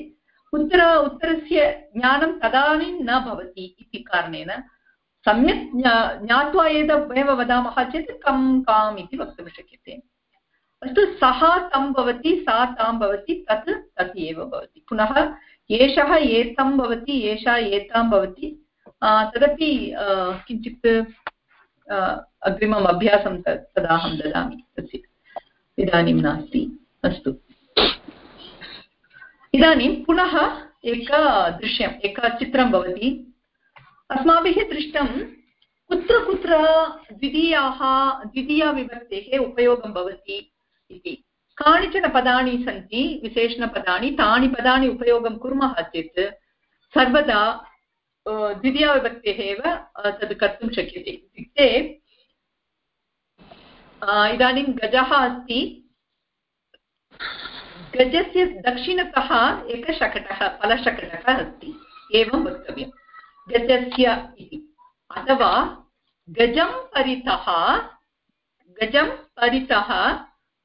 उत्तर उत्तरस्य ज्ञानं तदानीं न भवति इति कारणेन सम्यक् ज्ञात्वा एव वदामः चेत् कं काम् इति वक्तुं शक्यते। अस्तु, सः तं भवति, सा तां भवति, तत् तत् एव भवति। पुनः एषः एतं भवति, एषा एतां भवति। तदपि किञ्चित् अग्रिमम् अभ्यासं तदा अहं ददामि। तस्य इदानीं नास्ति। अस्तु। इदानीं पुनः एक दृश्यम्, एक चित्रं भवति। अस्माभिः दृष्टं कुत्र कुत्र द्वितीयाः, द्वितीयाविभक्तेः उपयोगं भवति इति। कानिचन पदानि सन्ति, विशेषणपदानि, तानि पदानि उपयोगं कुर्मः चेत् सर्वदा द्वितीयाविभक्तेः एव तद् कर्तुं शक्यते। इत्युक्ते इदानीं गजः अस्ति। गजस्य दक्षिणतः एकः शकटः फलशकटः अस्ति, एवं वक्तव्यं गजस्य इति। अथवा गजं परितः गजं परितः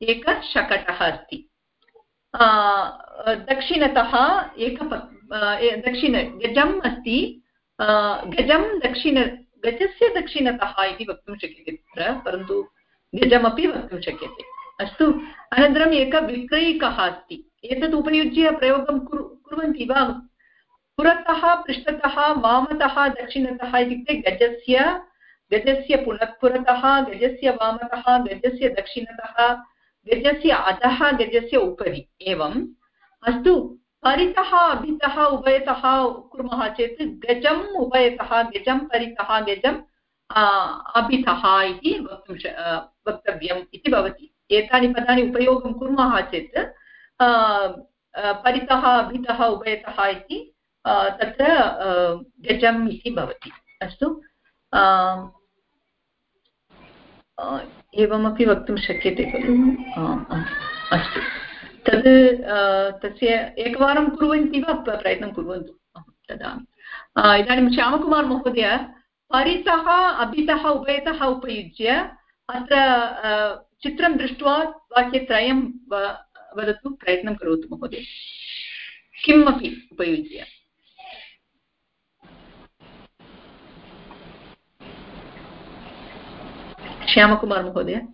एकः शकटः अस्ति दक्षिणतः एक दक्षिण, गजम् अस्ति। गजं दक्षिण, गजस्य दक्षिणतः इति वक्तुं शक्यते तत्र, परन्तु गजमपि वक्तुं शक्यते। अस्तु, अनन्तरम् एकः विक्रयिकः अस्ति। एतत् उपयुज्य प्रयोगं कुरु, कुर्वन्ति वा? पुरतः, पृष्ठतः, वामतः, दक्षिणतः इत्युक्ते गजस्य गजस्य पुनः पुरतः गजस्य वामतः, गजस्य दक्षिणतः, गजस्य अधः, गजस्य उपरि। एवम्। अस्तु, परितः, अभितः, उभयतः कुर्मः चेत् गजम् उभयतः, गजं परितः गजम् अभितः इति वक्तुं वक्तव्यम् इति भवति। एतानि पदानि उपयोगं कुर्मः चेत् परितः, अभितः, उभयतः इति तत्र गजम् इति भवति। अस्तु एवमपि वक्तुं शक्यते खलु? अस्तु। तद् तस्य एकवारं कुर्वन्ति वा? प्रयत्नं कुर्वन्तु। ददामि। इदानीं श्यामकुमार् महोदय, परितः, अभितः, उभयतः उपयुज्य, अत्र चित्रं दृष्ट्वा वाक्यत्रयं वदतु प्रयत्नं करोतु महोदय। किमपि उपयुज्य। श्यामकुमार् महोदय।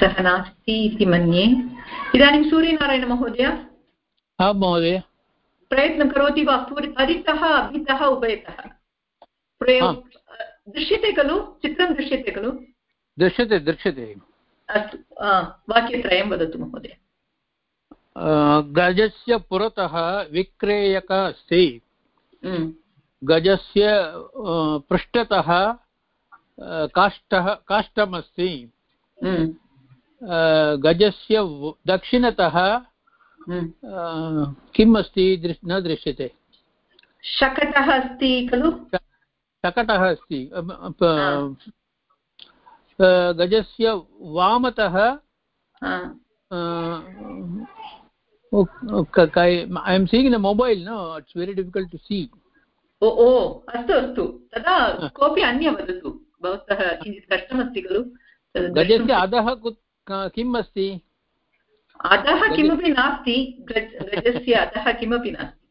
सः नास्ति इति मन्ये। इदानीं सूर्यनारायणमहोदय आं महोदय। प्रयत्नं करोति वा? परितः अभितः उभयतः। प्रयोग दृश्यते खलु? चित्रं दृश्यते खलु? दृश्यते दृश्यते। अस्तु वाक्यत्रयं वदतु महोदय। गजस्य पुरतः विक्रेयकः अस्ति। गजस्य पृष्ठतः काष्ठः काष्ठमस्ति। गजस्य दक्षिणतः किम् अस्ति? न दृश्यते। शकटः अस्ति खलु? शकटः अस्ति। गजस्य वामतः I am seeing in mobile no? It's very difficult to see. Oh oh अस्तु अस्तु। तदा कोऽपि अन्य वदतु। भवतः किञ्चित् कष्टमस्ति खलु? गजस्य अधः किम् अस्ति? अधः किमपि नास्ति। गजस्य अधः किमपि नास्ति।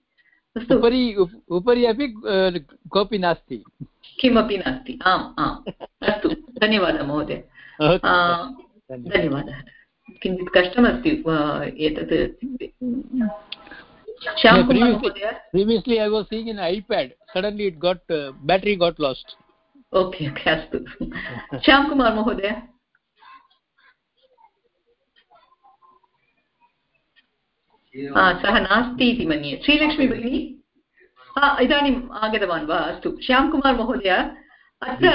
उपरि उपरि अपि कोऽपि नास्ति। किमपि नास्ति। आम् आम्। अस्तु धन्यवादः महोदय। धन्यवादः। किञ्चित् कष्टमस्ति एतत्। Previously i was seeing in ipad. Suddenly it got uh, battery got lost. Okay okay अस्तु। श्यामकुमार महोदय? सः नास्ति इति मन्ये। श्रीलक्ष्मी भगिनी इदानीम् आगतवान् वा? अस्तु। श्यामकुमार् महोदय अत्र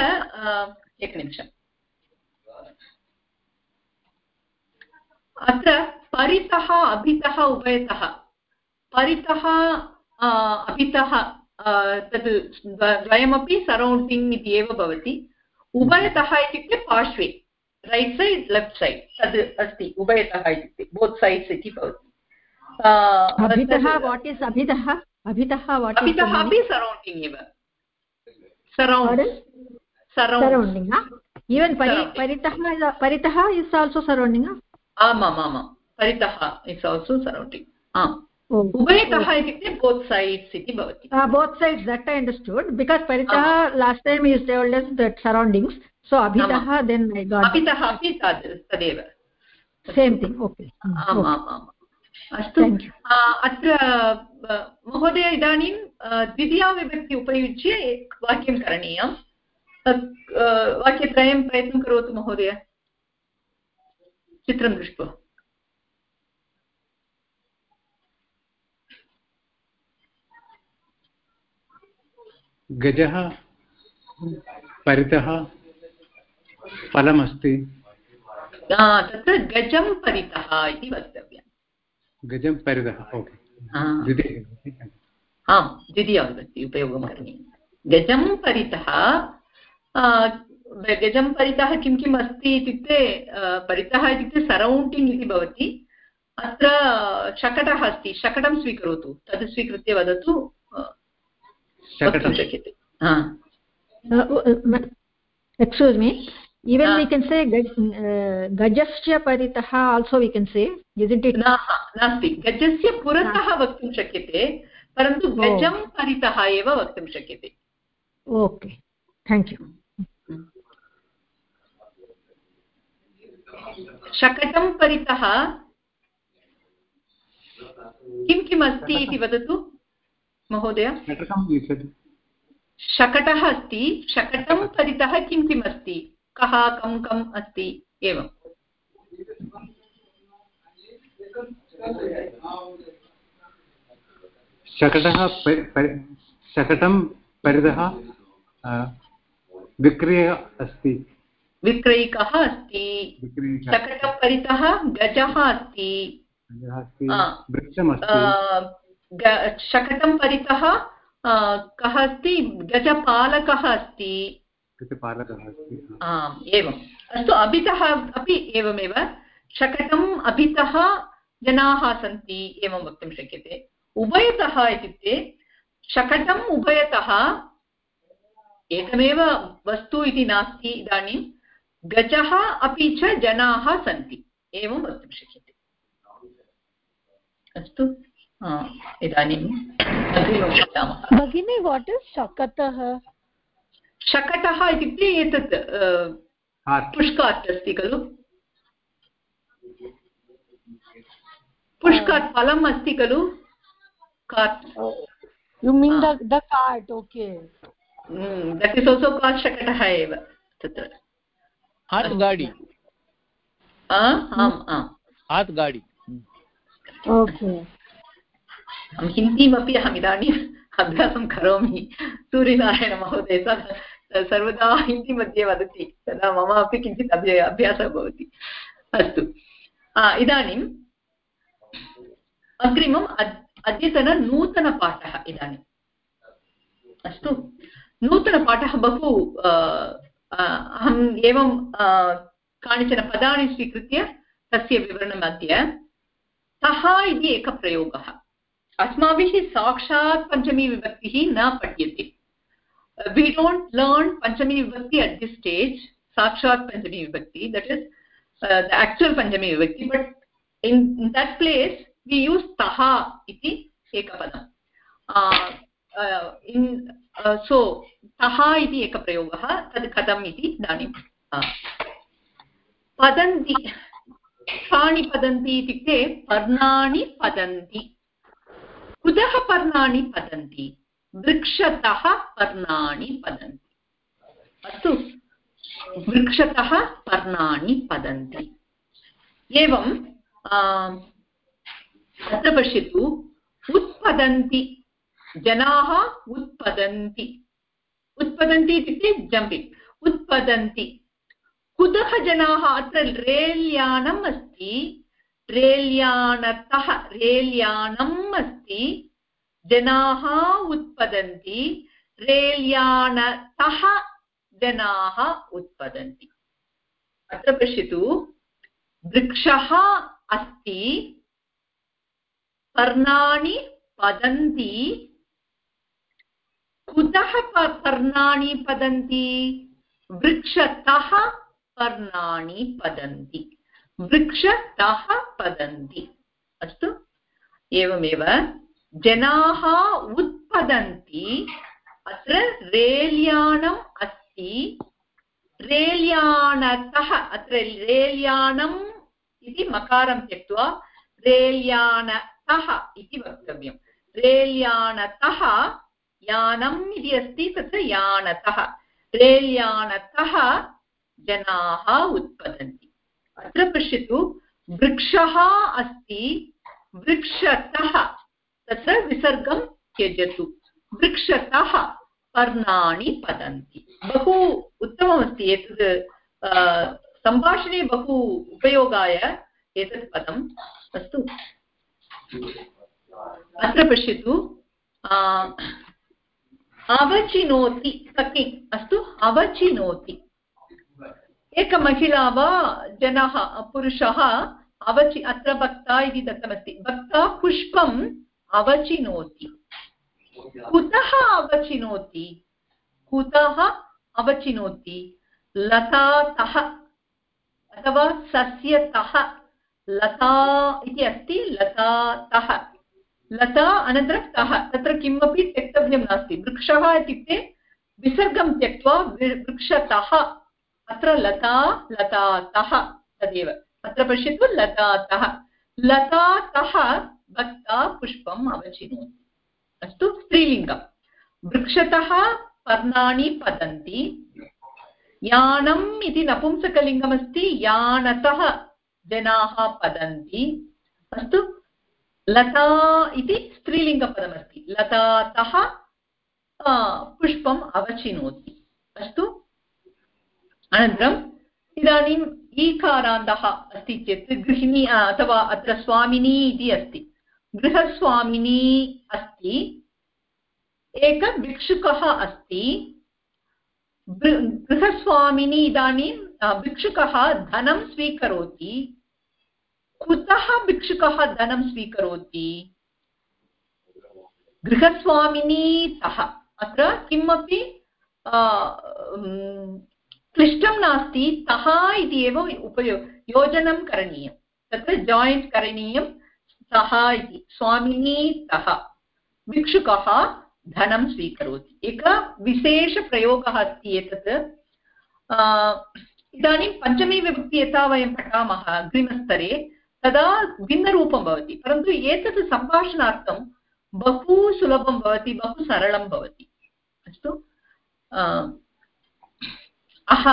एकनिमिषम्। अत्र परितः अभितः उभयतः। परितः अभितः तद् द्वयमपि सरौण्डिङ्ग् इति एव भवति। उभयतः इत्युक्ते पार्श्वे। रैट् सैड् लेफ्ट् सैड् तद् अस्ति उभयतः इत्युक्ते। बोत् सैड्स् इति भवति। अभितः वाट् इस् अभितः? अभितः वाट् अभितः अपि सरौण्डिङ्ग् एव। सरौण्डिङ्ग् इवन् परितः परितः इस् आल्सो सरौण्डिङ्ग् आमाम् आमां परितः इस् आल्सो सरौण्डिङ्ग् आम् उभयतः इत्युक्ते बोत् सैड्स् इति भवति both sides that I understood because परितः last time is told us that surroundings so अभितः then अभितः अपि तद् तदेव सेम् थिङ्ग् ओके आम् आम् आम् अस्तु अत्र महोदय इदानीं द्वितीयाविभक्ति उपयुज्य वाक्यं करणीयं। वाक्यत्रयं प्रयत्नं करोतु महोदय। चित्रं दृष्ट्वा। गजः परितः फलमस्ति। तत्र गजं परितः इति वक्तव्यम् गजं परितः ओके आम् द्वितीयविभक्ति उपयोगं करणीयं गजं परितः गजं परितः किं किम् अस्ति इत्युक्ते परितः इत्युक्ते सरौण्डिङ्ग् इति भवति अत्र शकटः अस्ति शकटं स्वीकरोतु तद् स्वीकृत्य वदतु शक्यते excuse me even we can say gajasya paritah also we can say isn't it? नास्ति गजस्य पुरतः वक्तुं शक्यते परन्तु गजं परितः एव वक्तुं शक्यते ओके थेङ्क् यू शकटं परितः किं किम् अस्ति इति वदतु महोदय शकटः अस्ति शकटं परितः किं किम् अस्ति कः कं कम् अस्ति? एवम् शकटः शकटं परितः विक्रय अस्ति। विक्रयिकः अस्ति। शकटं परितः गजः अस्ति। शकटं परितः कः अस्ति? गजपालकः अस्ति। पालकः अस्ति आम् एवम्। अस्तु अभितः अपि एवमेव। शकटम् अभितः जनाः सन्ति एवं वक्तुं शक्यते। उभयतः इत्युक्ते शकटम् उभयतः एकमेव वस्तु इति नास्ति इदानीं। गजः अपि च जनाः सन्ति एवं वक्तुं शक्यते। अस्तु अग्रिमं पठामः। भगिनी वाट् इस् शकतः? शकटः इत्युक्ते एतत् पुष्कार्ट् अस्ति खलु? पुष्कार्ट् फलम् अस्ति खलु? Cart you mean the cart okay that is also cart शकटः एव तत्र। हात् गाडि। आम् आम्। हात् गाडि। ओके हिन्दीमपि अहम् इदानीम् अभ्यासं करोमि। सूर्यनारायणमहोदय सर्वदा हिंदी मध्ये वदति, तदा मम अपि किञ्चित् अभ्य, अभ्यासः भवति। अस्तु। इदानीम् अग्रिमम् अद्यतननूतनपाठः इदानीम्। अस्तु। नूतनपाठः बहु अहम् एवं कानिचन पदानि स्वीकृत्य तस्य विवरणम् सः इति एकः अस्माभिः साक्षात् पञ्चमी विभक्तिः न पठ्यते। वि डोण्ट् लर्न् पञ्चमी विभक्ति अट् दिस् स्टेज् साक्षात् पञ्चमी विभक्ति दट् इस् द actual पञ्चमी विभक्ति but in that place we use तः इति एकपदम्। इन् सो तः इति एकः प्रयोगः तद् कथम् इति इदानीं पतन्ति कानि पतन्ति इत्युक्ते पर्णानि पतन्ति कुतः पर्णानि पतन्ति, वृक्षतः पर्णानि पतन्ति। अस्तु। वृक्षतः पर्णानि पतन्ति। एवं अत्र पश्यतु उत्पतन्ति जनाः उत्पतन्ति उत्पतन्ति इत्युक्ते जम्पिङ्ग् उत्पतन्ति कुतः जनाः, अत्र रेल्यानम् अस्ति? रेल्यानतः रेल्यानम् अस्ति जनाः उत्पतन्ति रेल्यानतः जनाः उत्पतन्ति अत्र पश्यतु, वृक्षः अस्ति, पर्णानि पतन्ति कुतः पर्णानि पतन्ति वृक्षतः पर्णानि पतन्ति वृक्षतः पतन्ति अस्तु। एवमेव जनाः उत्पतन्ति अत्र रेल्यानम् अस्ति। रेल्यानतः अत्र रेल्यानम् इति मकारं त्यक्त्वा रेल्यानतः इति वक्तव्यं। रेल्यानतः यानम् इति अस्ति, तत्र यानतः। रेल्यानतः जनाः उत्पतन्ति अत्र पश्यतु, वृक्षः अस्ति, वृक्षतः, तत्र विसर्गं त्यजतु। वृक्षतः पर्णानि पतन्ति। बहु उत्तममस्ति एतत् सम्भाषणे बहु उपयोगाय एतत् पदम्। अस्तु। अत्र पश्यतु अवचिनोति ककिङ्ग् अस्तु अवचिनोति एका महिला वा जनः, पुरुषः अवचि, अत्र भक्ता इति दत्तमस्ति। भक्ता पुष्पम् अवचिनोति। कुतः अवचिनोति? कुतः अवचिनोति? लतातः अथवा सस्यतः लता इति अस्ति लतातः लता अनन्तरं तः। तत्र किमपि त्यक्तव्यं नास्ति। वृक्षः इत्युक्ते विसर्गं त्यक्त्वा वृक्षतः। अत्र लता, लतातः तदेव। अत्र पश्यतु लतातः। लतातः भक्ता पुष्पम् अवचिनोति। अस्तु स्त्रीलिङ्गं वृक्षतः पर्णानि पतन्ति। यानम् इति नपुंसकलिङ्गमस्ति, यानतः जनाः पतन्ति। अस्तु, लता इति स्त्रीलिङ्गपदमस्ति। लतातः पुष्पम् अवचिनोति। अस्तु अनन्तरम् इदानीम् ईकारान्तः अस्ति चेत् गृहिणी अथवा अत्र स्वामिनी इति अस्ति। गृहस्वामिनी अस्ति, एकः भिक्षुकः अस्ति। गृहस्वामिनी इदानीं भिक्षुकः धनं स्वीकरोति। कुतः भिक्षुकः धनं स्वीकरोति? गृहस्वामिनीतः अत्र किमपि क्लिष्टं नास्ति तः इति एव उपयो, योजनं करणीयं। तत्र जायिण्ट् करणीयं सः इति। स्वामिनीतः भिक्षुकः धनं स्वीकरोति। एकः विशेषप्रयोगः अस्ति एतत्। इदानीं पञ्चमी विभक्ति यथा वयं पठामः अग्रिमस्तरे, तदा भिन्नरूपं भवति। परन्तु एतत् सम्भाषणार्थं बहु सुलभं भवति, बहु सरलं भवति। अस्तु। अह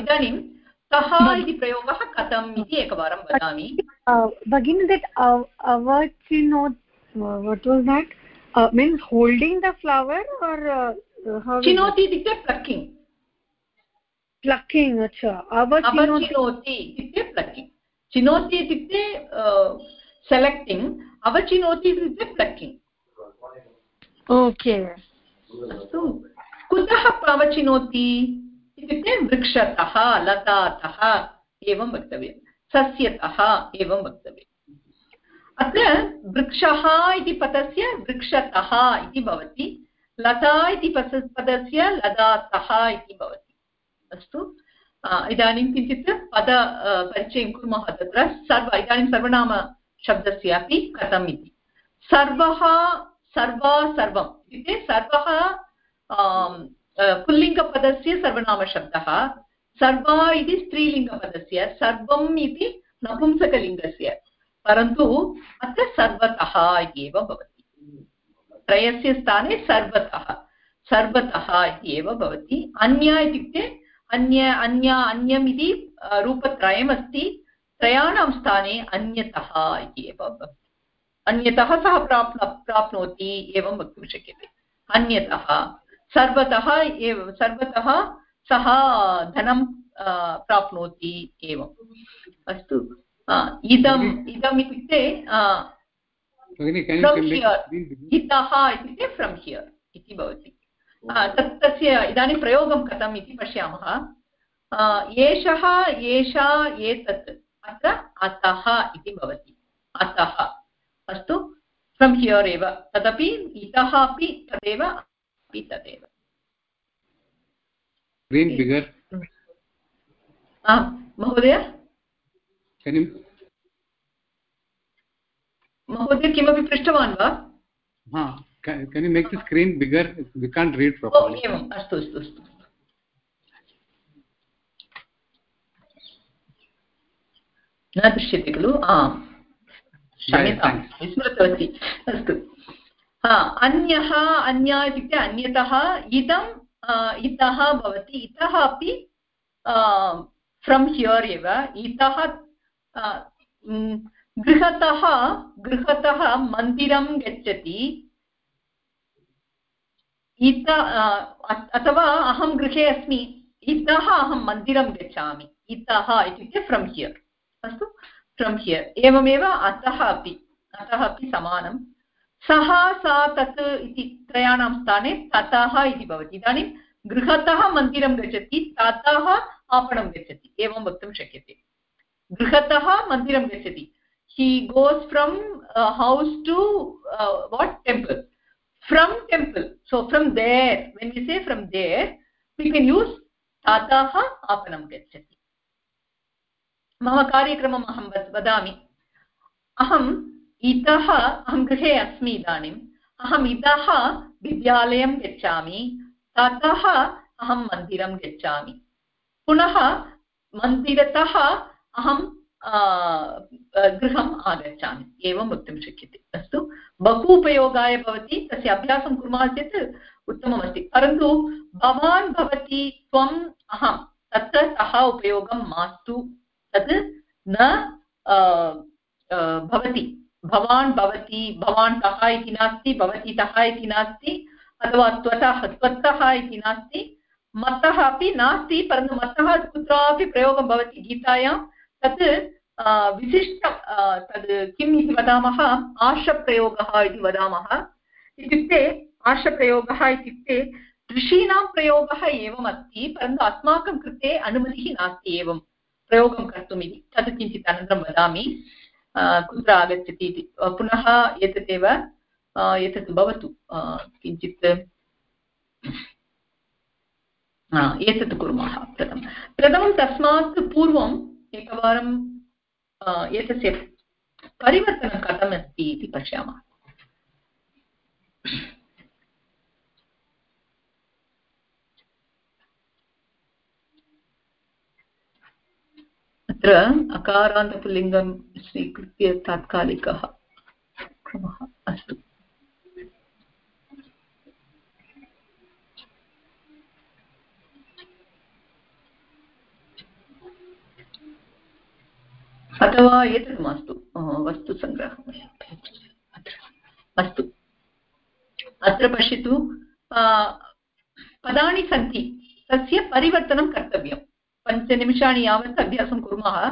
इदानीं कः इति प्रयोगः कथम् इति एकवारं वदामि। भगिनी that what was that means holding the flower or चिनोति इत्युक्ते प्लक्किङ्ग् प्लक्किङ्ग् अच्छा। अवचिनोति इत्युक्ते प्लक्किङ्ग् चिनोति इत्युक्ते सेलेक्टिङ्ग् अवचिनोति इत्युक्ते प्लक्किङ्ग् ओके अस्तु। कुतः अवचिनोति इत्युक्ते वृक्षतः लतातः एवं वक्तव्यं। सस्यतः एवं वक्तव्यम्। अत्र वृक्षः इति पदस्य वृक्षतः इति भवति, लता इति पदस्य लतातः इति भवति। अस्तु इदानीं किञ्चित् पद परिचयं कुर्मः तत्र। सर्व, इदानीं सर्वनामशब्दस्यापि कथम् इति। सर्वः, सर्वा, सर्वम् इत्युक्ते सर्वः पुल्लिङ्गपदस्य सर्वनामशब्दः, सर्वा इति स्त्रीलिङ्गपदस्य, सर्वम् इति नपुंसकलिङ्गस्य, परन्तु अत्र सर्वतः इत्येव भवति। त्रयस्य स्थाने सर्वतः सर्वतः एव भवति। अन्य इत्युक्ते अन्य अन्य, अन्यम् इति रूपत्रयमस्ति। त्रयाणां स्थाने अन्यतः एव भवति। अन्यतः सः प्राप्न, प्राप्नोति एवं वक्तुं शक्यते। अन्यतः सर्वतः एव सर्वतः सः धनं प्राप्नोति एवम् अस्तु। इदम् इदम् इत्युक्ते हितः इत्युक्ते फ्रम् हियर् इति भवति। तत् तस्य इदानीं प्रयोगं कथम् इति पश्यामः। एषः एषा एतत् अत्र अतः इति भवति। अतः। अस्तु। फ्रम् हियर् एव। तदपि इतः अपि तदेव अपि तदेव महोदय? महोदय किमपि पृष्टवान् वा? can, can you make the screen bigger? We can't read properly. oh एवम् अस्तु अस्तु अस्तु न दृश्यते खलु? आम्। क्षम्यतां विस्मृतवती। अस्तु। अन्यः अन्या इत्युक्ते अन्यतः इदम् इतः भवति। इतः अपि फ्रम् हियर् एव। इतः गृहतः गृहतः मन्दिरं गच्छति। इत अथवा अहं गृहे अस्मि, इतः अहं मन्दिरं गच्छामि। इतः इत्युक्ते फ्रम् हियर् अस्तु? फ्रम् हियर् एवमेव अतः अपि अतः अपि समानं सः सा, तत् इति त्रयाणां स्थाने ततः इति भवति। इदानीं गृहतः मन्दिरं गच्छति, ततः आपणं गच्छति, एवं वक्तुं शक्यते। गृहतः मन्दिरं गच्छति। He goes from house to what temple from temple. So, from there, when we say from there, we can use tatah apanam gachati मम कार्यक्रमम् अहं वदामि। अहम् इतः अहं गृहे अस्मि इदानीम्। अहम् इतः विद्यालयं गच्छामि। ततः अहं मन्दिरं गच्छामि। पुनः मन्दिरतः अहं गृहम् आगच्छामि। एवं वक्तुं शक्यते। अस्तु। बहु उपयोगाय भवति। तस्य अभ्यासं कुर्मः चेत् उत्तममस्ति। परन्तु भवान् भवति त्वम् अहं, तत्र सः उपयोगं मास्तु। तत् न भवति। भवान् भवति, भवान् तः इति नास्ति, भवती तः इति नास्ति, अथवा त्वतः, त्वत्तः इति नास्ति मत्तः अपि नास्ति, परन्तु मत्तः कुत्रापि प्रयोगं भवति गीतायां, तत् विशिष्टं तद् किम् इति वदामः? आर्षप्रयोगः इति वदामः। इत्युक्ते आर्षप्रयोगः इत्युक्ते, ऋषीणां प्रयोगः एवम् अस्ति, परन्तु अस्माकं कृते अनुमतिः नास्ति एवं प्रयोगं कर्तुम् इति। तत् किञ्चित् अनन्तरं वदामि। कुत्र आगच्छति इति। पुनः एतदेव एतत् भवतु। किञ्चित् एतत् कुर्मः प्रथमं। प्रथमं तस्मात् पूर्वम् एकवारं एतस्य परिवर्तनं कथमस्ति इति पश्यामः। अत्र अकारान्तपुल्लिङ्गं स्वीकृत्य तात्कालिकः क्रमः अस्तु। अथवा एतत् मास्तु वस्तुसङ्ग्रहः अस्तु। अत्र पश्यतु पदानि सन्ति, तस्य परिवर्तनं कर्तव्यं पञ्चनिमिषाणि यावत् अभ्यासं कुर्मः।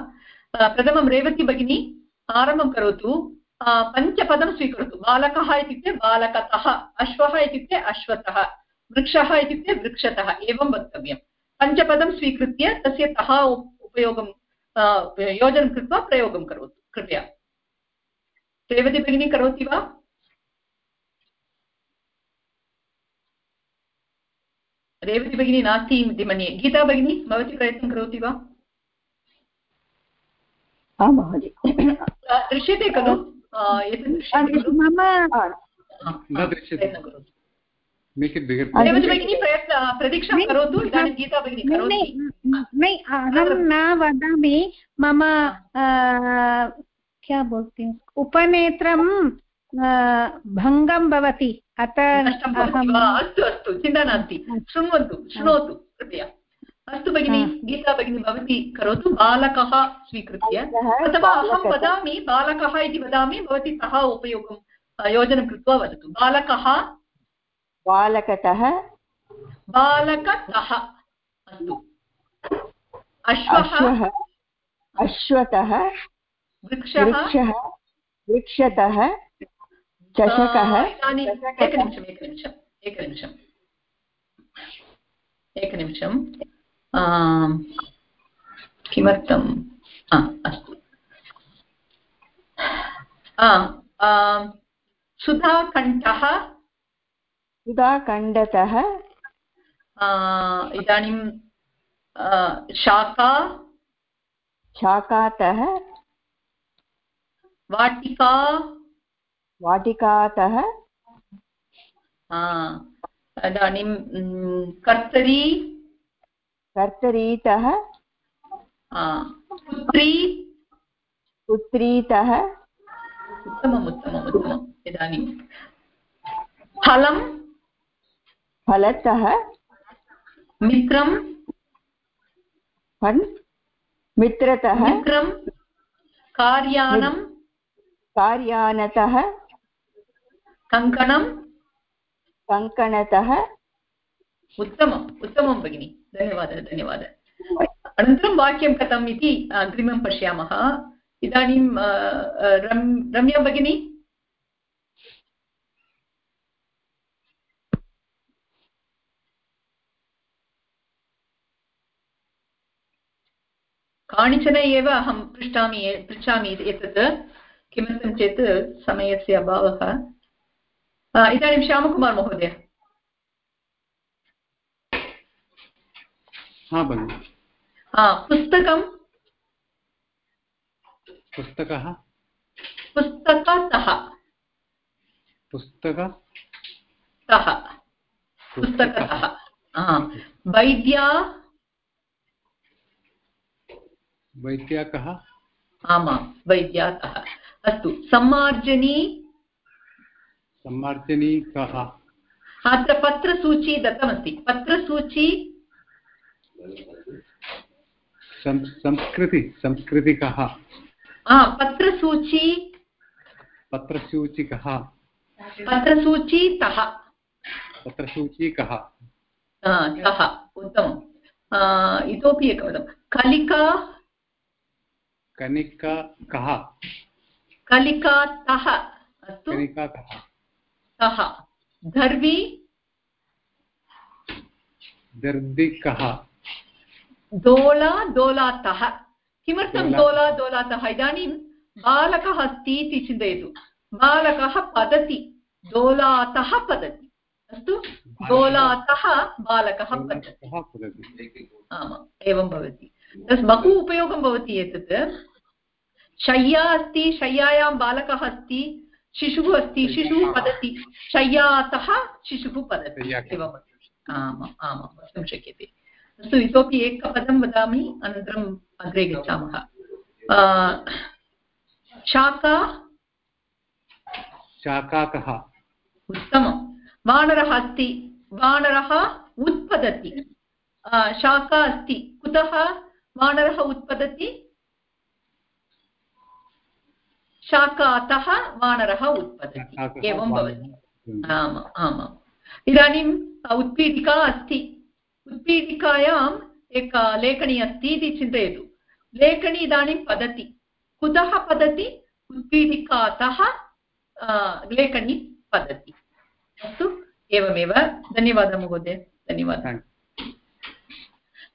प्रथमं रेवती भगिनी, आरम्भं करोतु। पञ्चपदं स्वीकरोतु। बालकः इत्युक्ते बालकतः, अश्वः इत्युक्ते अश्वतः, वृक्षः इत्युक्ते वृक्षतः, एवं वक्तव्यं। पञ्चपदं स्वीकृत्य तस्य तः उपयोगं योजनं कृत्वा प्रयोगं करोतु। कृपया। रेवती भगिनी, करोति वा? रेवती भगिनी नास्ति इति मन्ये। गीता भगिनी भवती प्रयत्नं करोति वा? आं महोदय। दृश्यते खलु? मम रेवती भगिनी प्रयत्न प्रतीक्षां करोतु इदानीं गीता भगिनी करोति। नहीं अहं न वदामि मम क्या बोलते हैं उपनेत्रं भङ्गं भवति। अतः अस्तु अस्तु चिन्ता नास्ति। शृण्वन्तु शृणोतु कृपया। अस्तु भगिनि। गीता भगिनी भवती करोतु बालकः स्वीकृत्य। अथवा अहं वदामि बालकः इति वदामि भवती सः उपयोगं योजनं कृत्वा वदतु। बालकः? बालकतः? बालकतः। अस्तु। अश्वः? अश्वः। अश्वतः। वृक्षः। वृक्षतः। चषकः एकनिमिषम् एकनिमिषम् एकनिमिषम् आम्, किमर्थम् अस्तु। सुधाकण्ठः। सुधाखण्डतः इदानीं शाखा। शाकातः वाटिका। वाटिकातः? इदानीं कर्तरी। कर्तरीतः? पुत्री। पुत्रीतः? उत्तमम् उत्तमम् उत्तमम् इदानीं। फलं फलतः? मित्रं फन्? मित्रतः? मित्रं कार्यानं कार्यानतः? कङ्कणं कङ्कणतः उत्तमम् उत्तमं भगिनि धन्यवादः धन्यवादः अनन्तरं वाक्यं कथम् इति अग्रिमं पश्यामः इदानीं अ, अ, रम् रम्या भगिनी कानिचन एव अहं पृच्छामि पृच्छामि एतत् किमर्थं चेत् समयस्य अभावः अ, इदानीं श्यामकुमार् महोदय हा भगिनि पुस्तकं पुस्तकः पुस्तकतः पुस्तक पुस्तकतः वैद्या वैद्या कः आमां वैद्यातः अस्तु सम्मार्जनी सम्मार्जनी कः? अत्र पत्रसूची दत्तमस्ति। पत्रसूची संस्कृति संस्कृति कः हा, पत्रसूची पत्रसूची कः पत्रसूची तः। पत्रसूची कः हा, उत्तमम्। इतोपि एकवदं कलिका कनिका कः? कलिकातः अस्तु। कनिका कः? धर्वी दर्दि कः? दोला दोलातः। किमर्थं दोला- दोला दोलातः? इदानीं बालकः अस्ति इति चिन्तयतु। बालकः पतति दोलातः पतति अस्तु? दोलातः बालकः पतति आमाम् एवं भवति। बहु उपयोगं भवति एतत्। शय्या अस्ति शय्यायां बालकः अस्ति। शिशुः अस्ति शिशुः पतति शय्यातः शिशुः पतति। एवम् आमाम् आमां वक्तुं शक्यते। अस्तु इतोपि एकपदं वदामि अनन्तरम् अग्रे गच्छामः। शाका शाका कः? उत्तमं वानरः अस्ति वानरः उत्पतति शाका अस्ति कुतः वानरः उत्पतति शाकातः वानरः उत्पतति एवं भवति। आमाम् आमाम् इदानीम् उत्पीठिका अस्ति। उत्पीठिकायाम् एका लेखनी अस्ति इति चिन्तयतु। लेखनी इदानीं पतति। कुतः पतति? उत्पीठिकातः लेखनी पतति। अस्तु एवमेव। धन्यवादः महोदय। धन्यवादः।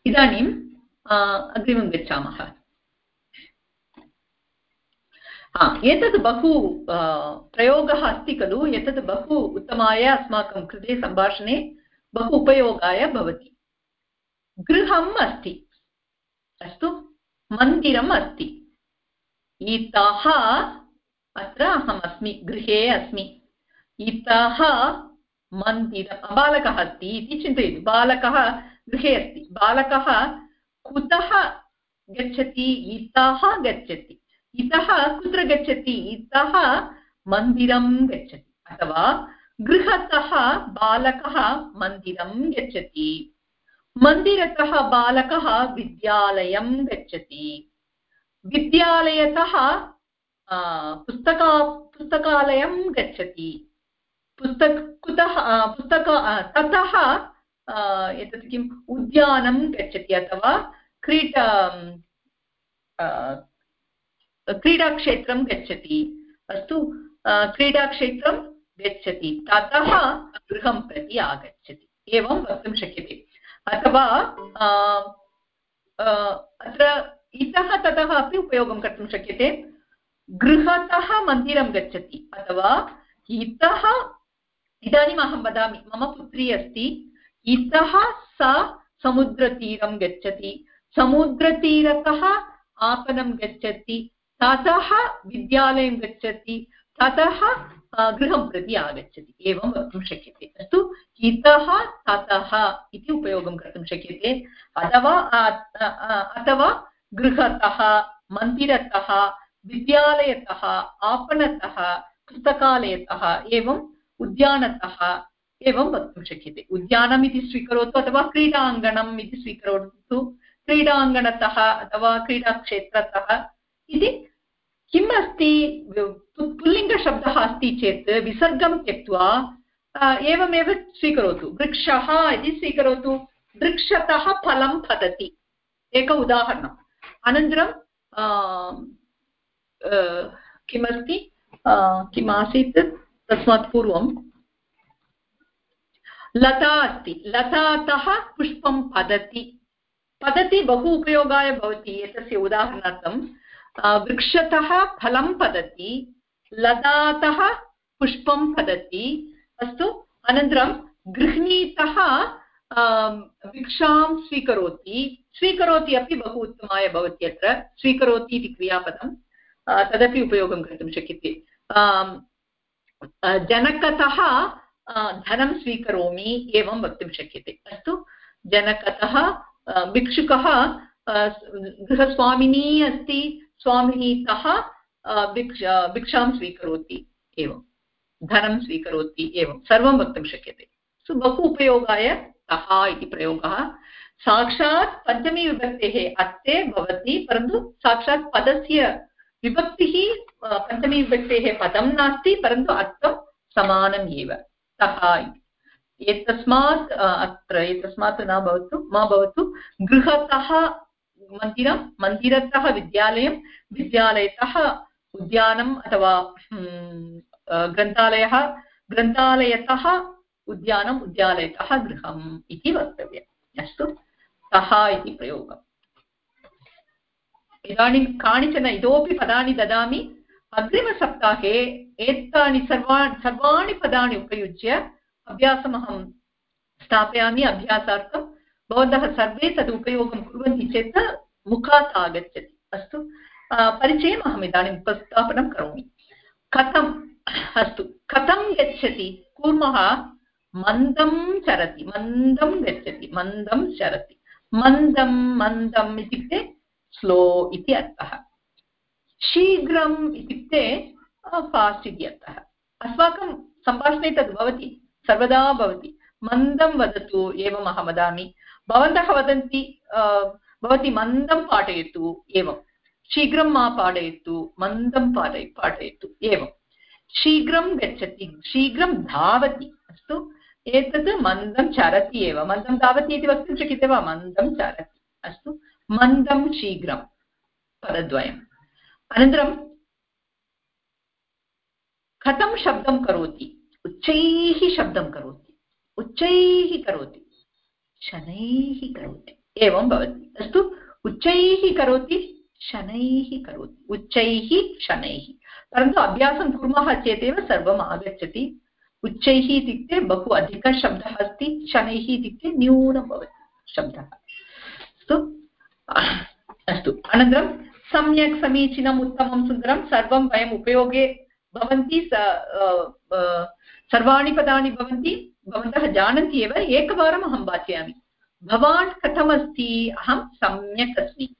इदानीम् आ, अग्रिमं गच्छामः हा एतत् बहु आ, प्रयोगः अस्ति खलु एतत् बहु उत्तमाय अस्माकं कृते सम्भाषणे बहु उपयोगाय भवति गृहम् अस्ति अस्तु मन्दिरम् अस्ति इतः अत्र अहम् अस्मि गृहे अस्मि इतः मंदिर बालकः अस्ति इति चिन्तयतु बालकः गृहे अस्ति बालकः कुतः गच्छति इतः गच्छति इतः कुत्र गच्छति? इतः मन्दिरं गच्छति। अथवा गृहतः बालकः मन्दिरं गच्छति। मन्दिरतः बालकः विद्यालयं गच्छति। विद्यालयतः पुस्तका, पुस्तकालयं गच्छति। पुस्तक, कुतः पुस्तक ततः एतत् किम्? उद्यानं गच्छति अथवा क्रीडा क्रीडाक्षेत्रं गच्छति। अस्तु क्रीडाक्षेत्रं गच्छति। ततः गृहं प्रति आगच्छति। एवं वक्तुं शक्यते। अथवा अत्र इतः ततः अपि उपयोगं कर्तुं शक्यते। गृहतः मन्दिरं गच्छति। अथवा, इतः, इदानीम् अहं वदामि, मम पुत्री अस्ति। इतः सा समुद्रतीरं गच्छति। समुद्रतीरतः आपणं गच्छति। ततः विद्यालयं गच्छति, ततः गृहं प्रति आगच्छति, एवं वक्तुं शक्यते। अस्तु, इतः ततः इति उपयोगं कर्तुं शक्यते। अथवा अथवा गृहतः, मन्दिरतः, विद्यालयतः, आपणतः पुस्तकालयतः एवम् उद्यानतः, एवं वक्तुं शक्यते। उद्यानम् इति स्वीकरोतु अथवा क्रीडाङ्गणम् इति स्वीकरोतु। क्रीडाङ्गणतः अथवा क्रीडाक्षेत्रतः इति किम् अस्ति? पुल्लिङ्गशब्दः अस्ति चेत् विसर्गं त्यक्त्वा एवमेव स्वीकरोतु। वृक्षः इति स्वीकरोतु। वृक्षतः फलं पतति। एक उदाहरणम्। अनन्तरं किमस्ति किम् आसीत्? तस्मात् पूर्वं। लता अस्ति। लतातः पुष्पं पतति। पतति बहु उपयोगाय भवति। एतस्य उदाहरणार्थं वृक्षतः फलं पतति लतातः पुष्पं पतति। अस्तु, अनन्तरं गृह्णीतः भिक्षां स्वीकरोति। स्वीकरोति अपि बहु उत्तमाय भवति अत्र। स्वीकरोति इति क्रियापदं तदपि उपयोगं कर्तुं शक्यते। जनकतः धनं स्वीकरोमि एवं वक्तुं शक्यते। अस्तु, जनकतः भिक्षुकः गृहस्वामिनी अस्ति स्वामिनीतः भिक्ष भिक्षां स्वीकरोति एवं, धनं स्वीकरोति एवं, सर्वं वक्तुं शक्यते। सो बहु उपयोगाय तः इति प्रयोगः। साक्षात् पञ्चमी विभक्तेः अस्ते भवति, परन्तु साक्षात् पदस्य विभक्तिः पञ्चमी विभक्तेः पदं नास्ति, परन्तु अर्थं समानम् एव। तः एतस्मात् अत्र, एतस्मात् न भवतु, मा भवतु, गृहतः मन्दिरं, मन्दिरतः विद्यालयं, विद्यालयतः उद्यानम् अथवा ग्रन्थालयः, ग्रन्थालयतः उद्यानम्, उद्यालयतः गृहम् इति वक्तव्यम्। अस्तु सः इति प्रयोगम्। इदानीं कानिचन, इतोपि पदानि ददामि। अग्रिमसप्ताहे एतानि सर्वा, सर्वाणि पदानि उपयुज्य अभ्यासमहं स्थापयामि, अभ्यासार्थं। भवन्तः सर्वे तद् उपयोगं कुर्वन्ति चेत् मुखात् आगच्छति। अस्तु परिचयम् अहम् इदानीम् उपस्थापनं करोमि। कथम्? अस्तु, कथं गच्छति? कुर्मः, मन्दं चरति, मन्दं गच्छति, मन्दं चरति। मन्दं, मन्दम् इत्युक्ते स्लो इति अर्थः। शीघ्रम् इत्युक्ते फास्ट् इति अर्थः। अस्माकं सम्भाषणे तद् भवति, सर्वदा भवति। मन्दं वदतु एवम् अहं वदामि। भवन्तः वदन्ति भवती मन्दं पाठयतु, एवं। शीघ्रं मा पाठयतु, मन्दं पाठय, पाठयतु, एवं। शीघ्रं गच्छति, शीघ्रं धावति, अस्तु। एतत् मन्दं चरति एव। मन्दं धावति इति वक्तुं शक्यते वा? मन्दं चरति, अस्तु। मन्दं शीघ्रं पदद्वयम् अनन्तरं, कथं शब्दं करोति? उच्चैः शब्दं करोति। उच्चैः करोति। शनैः करोति। एवं भवति। अस्तु, उच्चैः करोति, शनैः करोति। उच्चैः, शनैः। परन्तु अभ्यासं कुर्मः चेदेव सर्वम् आगच्छति। उच्चैः इत्युक्ते बहु अधिकशब्दः अस्ति, शनैः इत्युक्ते न्यूनं भवति शब्दः। अस्तु अस्तु। अनन्तरं सम्यक् समीचीनम्, उत्तमं, सुन्दरं सर्वं वयम् उपयोगे भवन्ति सर्वाणि पदानि भवन्ति। भवन्तः जानन्ति एव, एकवारम् अहं वाचयामि। भवान् कथमस्ति? अहं सम्यक् अस्मि।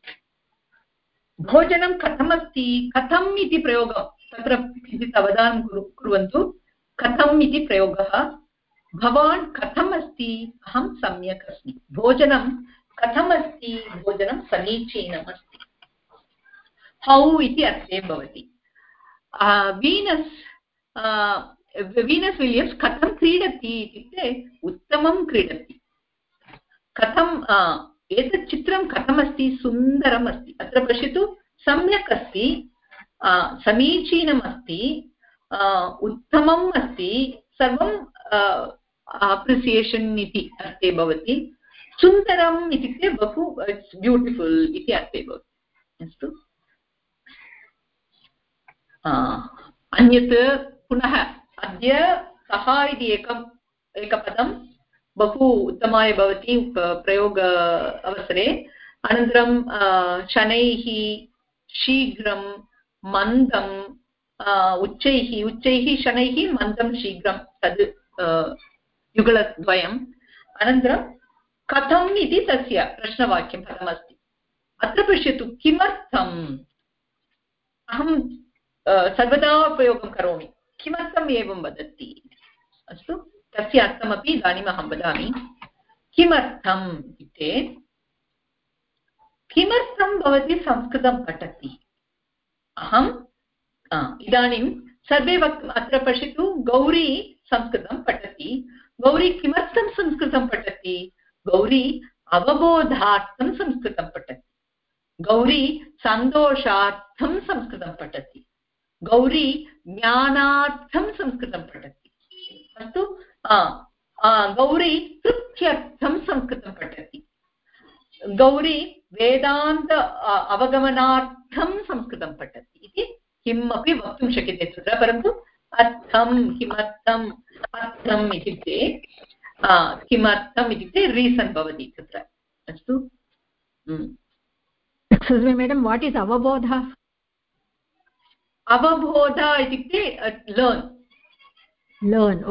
भोजनं कथमस्ति? कथम् इति प्रयोगं? तत्र किञ्चित् अवधानं कुर्वन्तु। कथम् इति प्रयोगः? भवान् कथम् अस्ति अहं सम्यक् अस्मि। भोजनं कथम् अस्ति भोजनं समीचीनम् अस्ति हौ इति अर्थे भवति। वीनस् वीनस् विलियम्स् कथं क्रीडति इत्युक्ते उत्तमं क्रीडति। कथं एतत् चित्रं कथमस्ति? सुन्दरम् अस्ति अत्र पश्यतु, सम्यक् अस्ति समीचीनम् अस्ति उत्तमम् अस्ति, सर्वं अप्रिसियेशन् इति अर्थे भवति। सुन्दरम् इत्युक्ते बहु इट्स् ब्यूटिफुल् इति अर्थे भवति। अस्तु। अन्यत् पुनः अद्य सः इति एकम्, एकपदं बहु उत्तमाय भवति प्रयोग, अवसरे। अनन्तरं शनैः शीघ्रं मन्दम् उच्चैः उच्चैः शनैः मन्दं शीघ्रं तद् युगलद्वयम्। अनन्तरं, कथम् इति तस्य प्रश्नवाक्यं पदमस्ति। अत्र पश्यतु, किमर्थम्? अहं सर्वदा उपयोगं करोमि। किमर्थम् एवं वदति? अस्तु, तस्य अर्थमपि इदानीम् अहं वदामि। किमर्थम् इत्युक्ते, किमर्थं भवती संस्कृतं पठति? अहम् इदानीं सर्वे वक्, अत्र पश्यतु, गौरी संस्कृतं पठति। गौरी किमर्थं संस्कृतं पठति? गौरी अवबोधार्थं संस्कृतं पठति। गौरी सन्तोषार्थं संस्कृतं पठति। गौरी ज्ञानार्थं संस्कृतं पठति। अस्तु गौरी तृप्त्यर्थं संस्कृतं पठति। गौरी वेदान्त अवगमनार्थं संस्कृतं पठति इति किमपि वक्तुं शक्यते तत्र, परन्तु अर्थं किमर्थम् अर्थम् इत्युक्ते किमर्थम् इत्युक्ते रीसन् भवति तत्र। अस्तु। मेडम् वाट् इस् अवबोध? अवबोध इत्युक्ते लर्न् लर्न्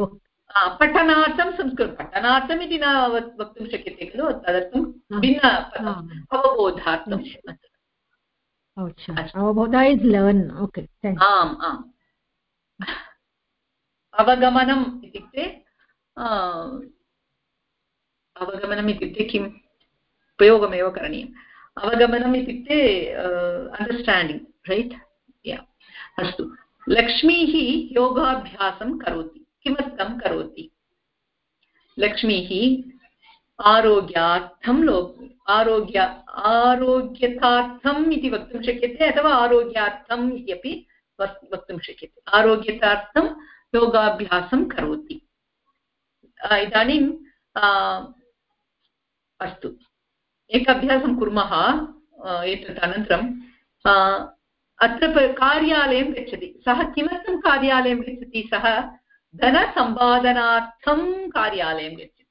पठनार्थं संस्कृतं पठनार्थम् इति न वक्तुं शक्यते खलु तदर्थं भिन्न अवबोधार्थम् अवबोध इस् लर्न् ओके आम् आम्. अवगमनम् इत्युक्ते अवगमनम् इत्युक्ते किम् उपयोगमेव करणीयम्. अवगमनम् इत्युक्ते अण्डर्स्टाण्डिङ्ग् रैट् या अस्तु। लक्ष्मीः योगाभ्यासं करोति। किमर्थं करोति? लक्ष्मीः आरोग्यार्थं लो, आरोग्य, आरोग्यतार्थम् इति वक्तुं शक्यते अथवा आरोग्यार्थम् इत्यपि वक्तुं शक्यते। आरोग्यतार्थं योगाभ्यासं करोति। इदानीं अस्तु। एक अभ्यासं कुर्मः एतत् अनन्तरं अत्र कार्यालयं गच्छति। सः किमर्थं कार्यालयं गच्छति? सः धनसम्पादनार्थं कार्यालयं गच्छति।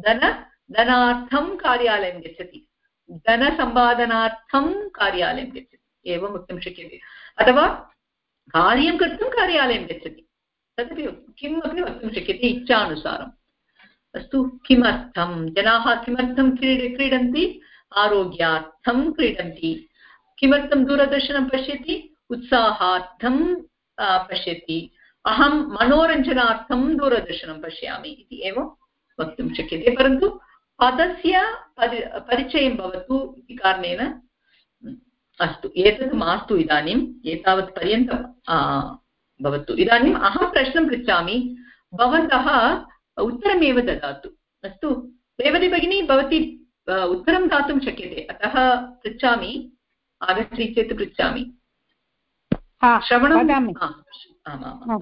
धन, धनार्थं कार्यालयं गच्छति। धनसम्पादनार्थं कार्यालयं गच्छति। एवं वक्तुं शक्यते। अथवा कार्यं कर्तुं कार्यालयं गच्छति। तदपि किमपि वक्तुं शक्यते इच्छानुसारम्। अस्तु, किमर्थं? जनाः किमर्थं क्रीड, क्रीडन्ति? आरोग्यार्थं क्रीडन्ति। किमर्थं दूरदर्शनं पश्यति? उत्साहार्थं पश्यति। अहं मनोरञ्जनार्थं दूरदर्शनं पश्यामि इति एव वक्तुं शक्यते। परन्तु पदस्य परि, परिचयं भवतु इति कारणेन अस्तु। एतत् मास्तु इदानीम्। एतावत् पर्यन्तं भवतु। इदानीम् अहं प्रश्नं पृच्छामि। भवन्तः उत्तरमेव ददातु। अस्तु। रेवती भगिनी, भवती उत्तरं दातुं शक्यते। अतः पृच्छामि। आगच्छति चेत् पृच्छामि। श्रवणम् आमाम्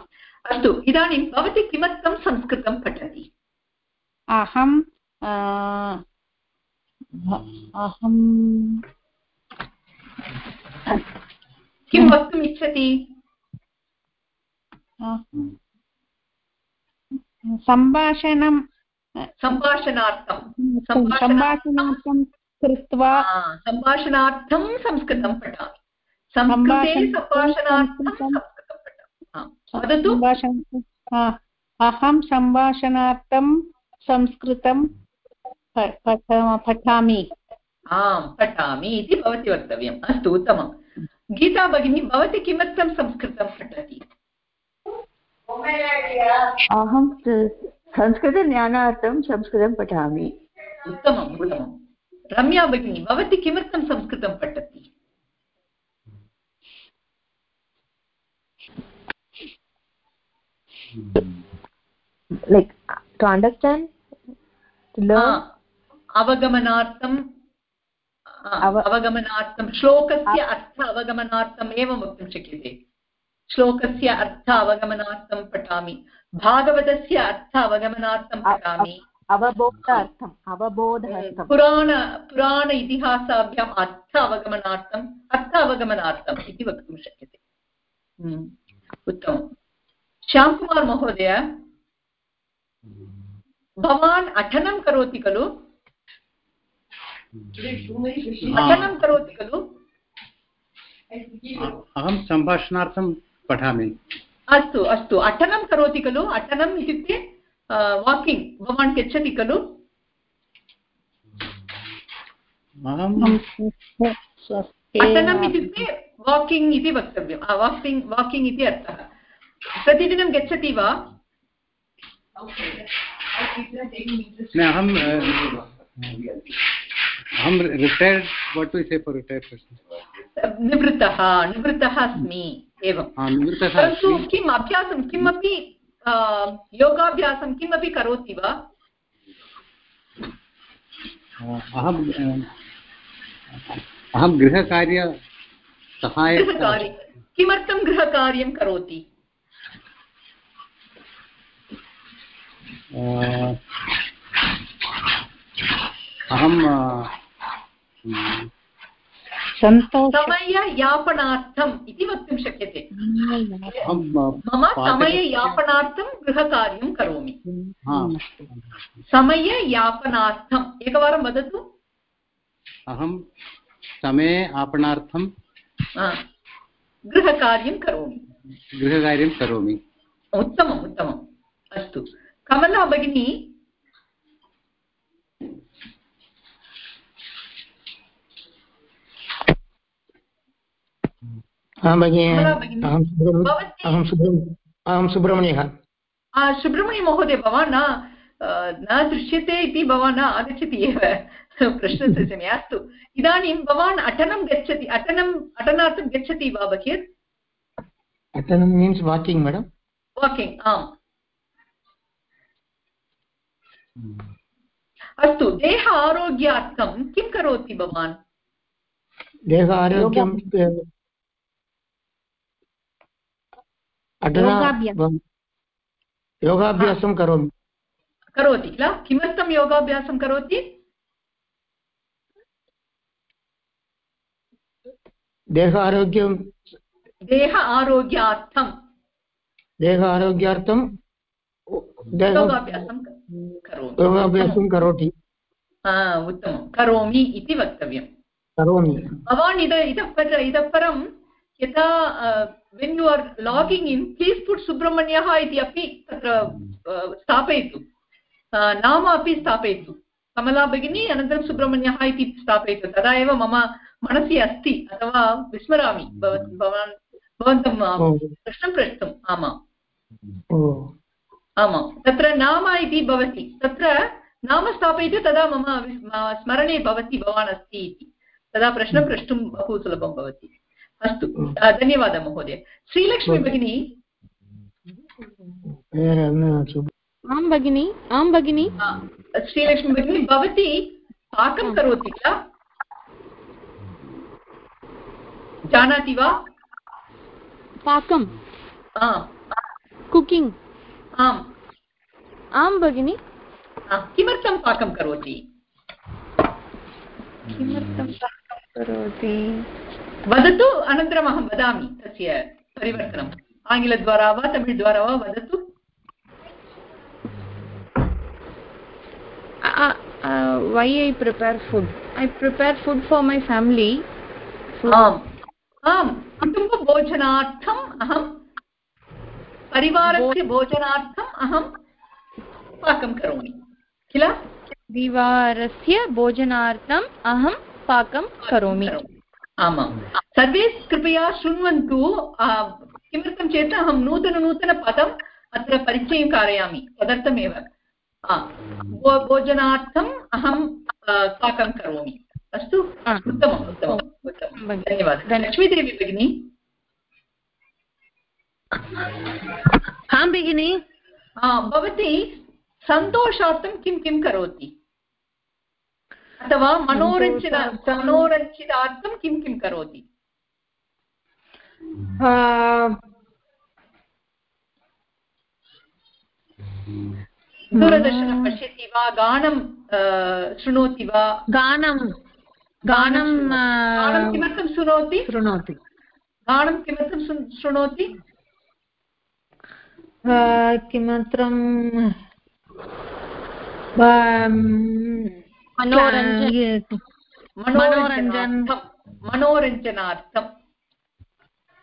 अस्तु इदानीं भवती किमर्थं संस्कृतं पठति? अहं अहं किं वक्तुम् इच्छति? सम्भाषणं सम्भाषणार्थं। सम्भाषणार्थं कृत्वा सम्भाषणार्थं संस्कृतं पठामि। संस्कृते सम्भाषणार्थं वदतु। अहं सम्भाषणार्थं संस्कृतं पठामि आं पठामि इति भवती वक्तव्यम्। अस्तु उत्तमं गीता भगिनी भवती किमर्थं संस्कृतं पठति? अहं संस्कृतज्ञानार्थं संस्कृतं पठामि। उत्तमम् उत्तमं रम्या भगिनी भवती किमर्थं संस्कृतं पठति like to understand to learn? अवगमनार्थं श्लोकस्य अर्थ अवगमनार्थम् एवं वक्तुं शक्यते श्लोकस्य अर्थ अवगमनार्थं पठामि भागवतस्य अर्थ अवगमनार्थं पठामि अवबोधार्थम् अवबोधार्थं पुराण पुराण इतिहासाभ्याम् अर्थ अवगमनार्थम् अर्थ अवगमनार्थम् इति वक्तुं शक्यते। हम्म, उत्तमं श्याम्कुमार् महोदय भवान् अटनं करोति खलु? अटनं करोति खलु? अहं सम्भाषणार्थं पठामि। अस्तु अस्तु। अटनं करोति खलु? अटनम् इत्युक्ते वाकिङ्ग् भवान् गच्छति खलु अटनम् इत्युक्ते वाकिङ्ग् इति वक्तव्यं वाकिङ्ग् वाकिङ्ग् इति अर्थः प्रतिदिनं गच्छति वा अहं अहं retired what to say for retired person निवृत्तः निवृत्तः अस्मि एवं परन्तु किम् अभ्यासं किमपि योगाभ्यासं किमपि करोति वा? अहं अहं गृहकार्य सहाय किमर्थं गृहकार्यं करोति? अहं समययापनार्थम् इति वक्तुं शक्यते। मम समययापनार्थं गृहकार्यं करोमि। समययापनार्थम्। एकवारं वदतु। अहं समये आपणार्थं गृहकार्यं करोमि। गृहकार्यं करोमि। उत्तमम् उत्तमम्। अस्तु। कमला भगिनी अहं सुब्रह्मण्यः। सुब्रह्मण्यमहोदय भवान् न न दृश्यते इति भवान् न आगच्छति एव। प्रश्नं पृच्छामि अस्तु। इदानीं भवान् अटनं गच्छति अटनम् अटनार्थं गच्छति वा बहिर् अटनं मीन्स् वाकिङ्ग् मेडम् वाकिङ्ग् आम्। अस्तु देह आरोग्यार्थं किं करोति भवान्? देह आरोग्यं योगाभ्यासं। करोमि। करोति किल? किमर्थं योगाभ्यासं करोति? देह आरोग्यं देह आरोग्यार्थं देह आरोग्यार्थं योगाभ्यासं योगाभ्यासं करोति। उत्तमं। करोमि इति वक्तव्यं। करोमि। भवान् इद इतः पर इतः परं यथा when you are logging in please put सुब्रह्मण्यः इति अपि तत्र स्थापयतु। नाम अपि स्थापयतु। कमला भगिनी अनन्तरं सुब्रह्मण्यः इति स्थापयतु। तदा एव मम मनसि अस्ति अथवा विस्मरामि। भवान् भवन्तं प्रश्नं प्रष्टुम्। आमाम्। आमां तत्र नाम इति भवति। तत्र नाम स्थापयतु तदा मम स्मरणे भवति भवान् अस्ति इति। तदा प्रश्नं प्रष्टुं बहु सुलभं भवति। अस्तु धन्यवादः महोदय। श्रीलक्ष्मी भगिनी। आं भगिनि आं भगिनि। श्रीलक्ष्मी भगिनी भवती पाकं करोति किल जानाति वा? पाकं। कुकिङ्ग्। आम्। आं भगिनि। किमर्थं पाकं करोति? किमर्थं पाकं करोति? वदतु अनन्तरम् अहं वदामि तस्य परिवर्तनम् आङ्ग्लद्वारा वा तमिळ्द्वारा वा वदतु why i prepare food? I prepare food for my family. आम्। आम्। कुटुम्बभोजनार्थम् अहं परिवारस्य भोजनार्थम् अहं पाकं करोमि। किल? परिवारस्य भोजनार्थम् अहं पाकं करोमि। आमां सर्वे कृपया शृण्वन्तु किमर्थं चेत् अहं नूतननूतनपदम् अत्र परिचयं कारयामि तदर्थमेव आ, भो- भोजनार्थम् अहं पाकं करोमि अस्तु उत्तमम् उत्तमम् उत्तमं धन्यवादः लक्ष्मीदेवी भगिनी आं भगिनि भवती सन्तोषार्थं किं किं करोति अथवा मनोरञ्जन मनोरञ्जितार्थं किं किं करोति? दूरदर्शनं पश्यति वा गानं शृणोति वा? गानं। गानं गानं किमर्थं शृणोति? शृणोति। गानं किमर्थं शृणोति? किमत्रं? मनोरञ्जनार्थं मनोरञ्जनार्थं मनोरञ्जनार्थं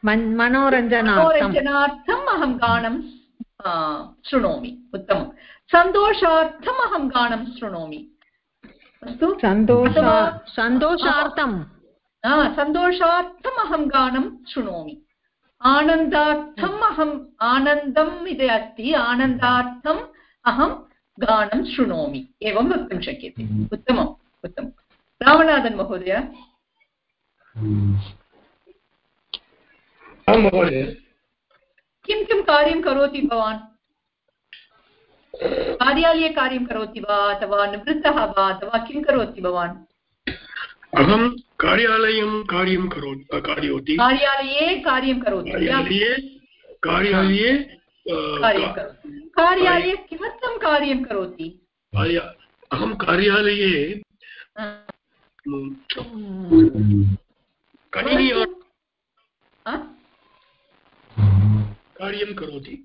मनोरञ्जनार्थम् अहं गानं शृणोमि उत्तमं सन्तोषार्थम् अहं गानं शृणोमि अस्तु सन्तोष सन्तोषार्थं हा, सन्तोषार्थम् अहं गानं शृणोमि आनन्दार्थम् अहम् आनन्दम् इति अस्ति आनन्दार्थम् अहं गानं शृणोमि एवं वक्तुं शक्यते। उत्तमम् उत्तमं रामनाथन् महोदय। किं किं कार्यं करोति भवान्? कार्यालये कार्यं करोति वा अथवा निवृत्तः वा अथवा किं करोति भवान्? अहं कार्यालयं कार्यं करोति कार्यालये कार्यं करोति। कार्यालये कार्यं करोति कार्यालये किमर्थं कार्यं करोति? अहं कार्यालये? कार्यं करोति।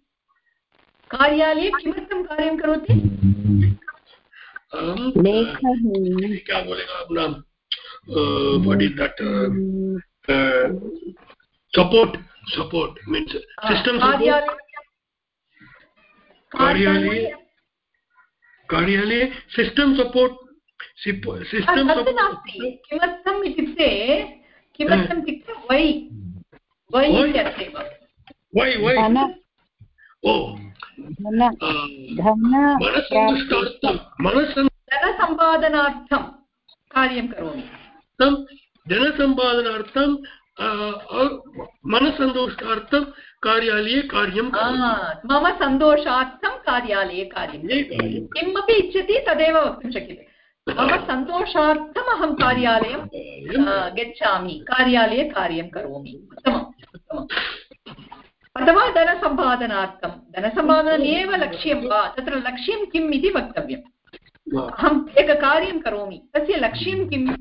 कार्यालये किमर्थं कार्यं करोति? क्या बोलेगा system support कार्यालये कार्यालये। सिस्टम् सपोर्ट् सिस्टम् नास्ति। किमर्थम् इत्युक्ते किमर्थम् इत्युक्ते वै वै इत्यर्थेव वै वै? ओ। धनसम्पादनार्थं कार्यं करोमि। धनसम्पादनार्थं मनसन्तोषार्थं कार्यालये कार्यं मम सन्तोषार्थं कार्यालये कार्यं किमपि इच्छति तदेव वक्तुं शक्यते। मम सन्तोषार्थम् अहं कार्यालयं गच्छामि। कार्यालये कार्यं करोमि। उत्तमम् उत्तमम्। अथवा धनसम्पादनार्थं। धनसम्पादनम् एव लक्ष्यं वा? तत्र लक्ष्यं किम् इति वक्तव्यम्। अहम् एककार्यं करोमि। तस्य लक्ष्यं किम्?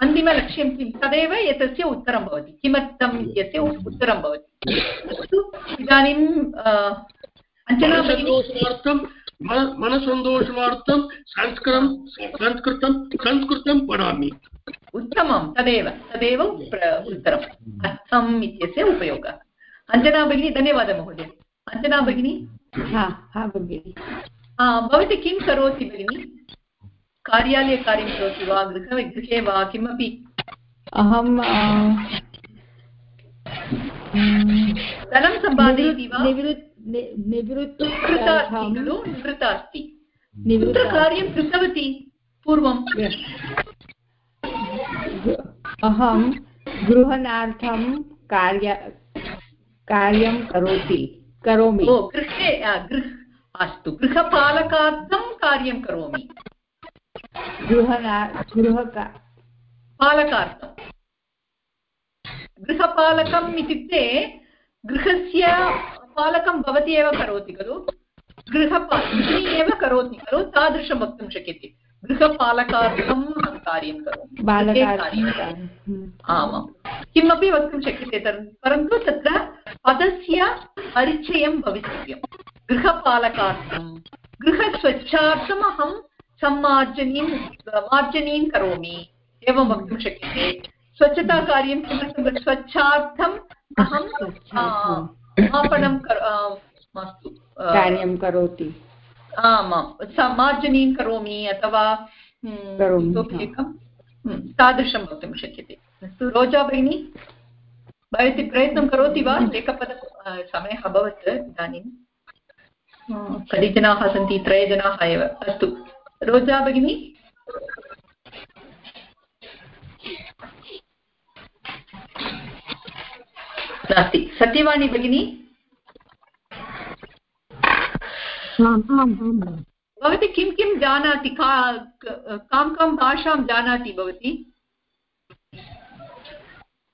अन्तिमलक्ष्यं किं? तदेव एतस्य उत्तरं भवति। किमर्थम् इत्यस्य उत्तरं भवति? अस्तु इदानीं अञ्जना मनसन्तोषार्थं संस्कृतं संस्कृतं संस्कृतं पठामि। उत्तमं तदेव तदेव प्र- उत्तरम् अर्थम् इत्यस्य उपयोगः। अञ्जना भगिनी धन्यवादः महोदय। अञ्जना भगिनी? हा हा भगिनि। भवती किं करोति भगिनी? कार्यालये कार्यं करोति वा गृहे गृहे वा किमपि? अहं धनं सम्पादयति वा? निवृत्त अस्ति खलु? निवृत्ता अस्ति कुत्र कार्यं कृतवती पूर्वं अहं गृहणार्थं कार्य कार्यं करोति करोमि। ओ गृहे गृह अस्तु। गृहपालकार्थं कार्यं करोमि। गृहणा गृहका पालकार्थं गृहपालकम् इत्युक्ते गृहस्य पालकं भवती एव करोति खलु गृहपा गृहिणी एव करोति खलु तादृशं वक्तुं शक्यते गृहपालकार्थं कार्यं करोमि। आमां किमपि वक्तुं शक्यते तर्- परन्तु तत्र पदस्य परिचयं भवितव्यं गृहपालकार्थं गृहस्वच्छार्थम् अहं सम्मार्जनीं मार्जनीं करोमि। एवं वक्तुं शक्यते। स्वच्छताकार्यं किमर्थं? स्वच्छार्थम् अहं आ, मापनं कर आ, मास्तु कार्यं करोति। आमां मार्जनीं करोमि अथवा हम्म, इतोपि एकं हम्म, तादृशं वक्तुं शक्यते। अस्तु रोजा भगिनी भवती प्रयत्नं करोति वा? एकपद समयः अभवत् इदानीं। कति जनाः सन्ति? त्रयजनाः एव। अस्तु। रोजा भगिनी नास्ति सत्यवाणी भगिनी भवती किं किं जानाति? का कां कां भाषां जानाति भवती?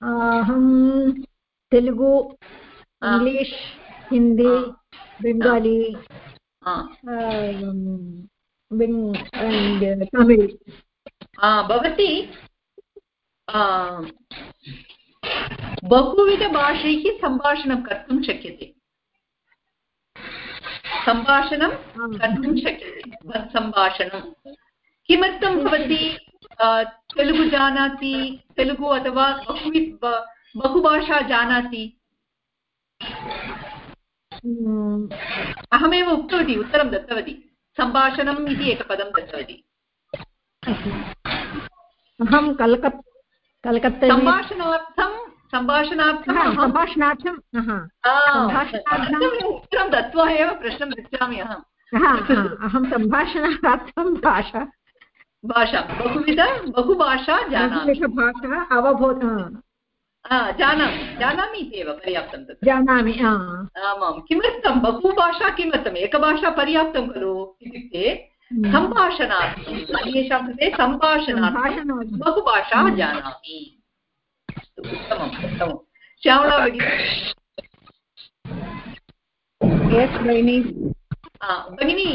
अहं तेलुगु इङ्ग्लिश् हिंदी बेङ्गालि तमिळ् भवती बहुविधभाषैः सम्भाषणं कर्तुं शक्यते सम्भाषणं कर्तुं शक्यते सम्भाषणं किमर्थं भवती तेलुगु जानाति तेलुगु अथवा बहुवि बहुभाषा जानाति अहमेव उक्तवती उत्तरं दत्तवती सम्भाषणम् इति एकपदं दत्तवती। अहं कल्कत् कल्कत्ता सम्भाषणार्थं सम्भाषणार्थं सम्भाषणार्थं उत्तरं दत्वा एव प्रश्नं पृच्छामि अहम् अहं सम्भाषणार्थं भाषा भाषा बहुविध बहुभाषा जानामि। भाषा अवबोध जानामि जानामि इत्येव पर्याप्तं तत् जानामि आमां किमर्थं? बहुभाषा किमर्थम्? एकभाषा पर्याप्तं खलु इत्युक्ते सम्भाषणार्थम् अन्येषां कृते सम्भाषणार्थं बहुभाषा जानामि। उत्तमम् उत्तमं श्यामला भगिनी भगिनी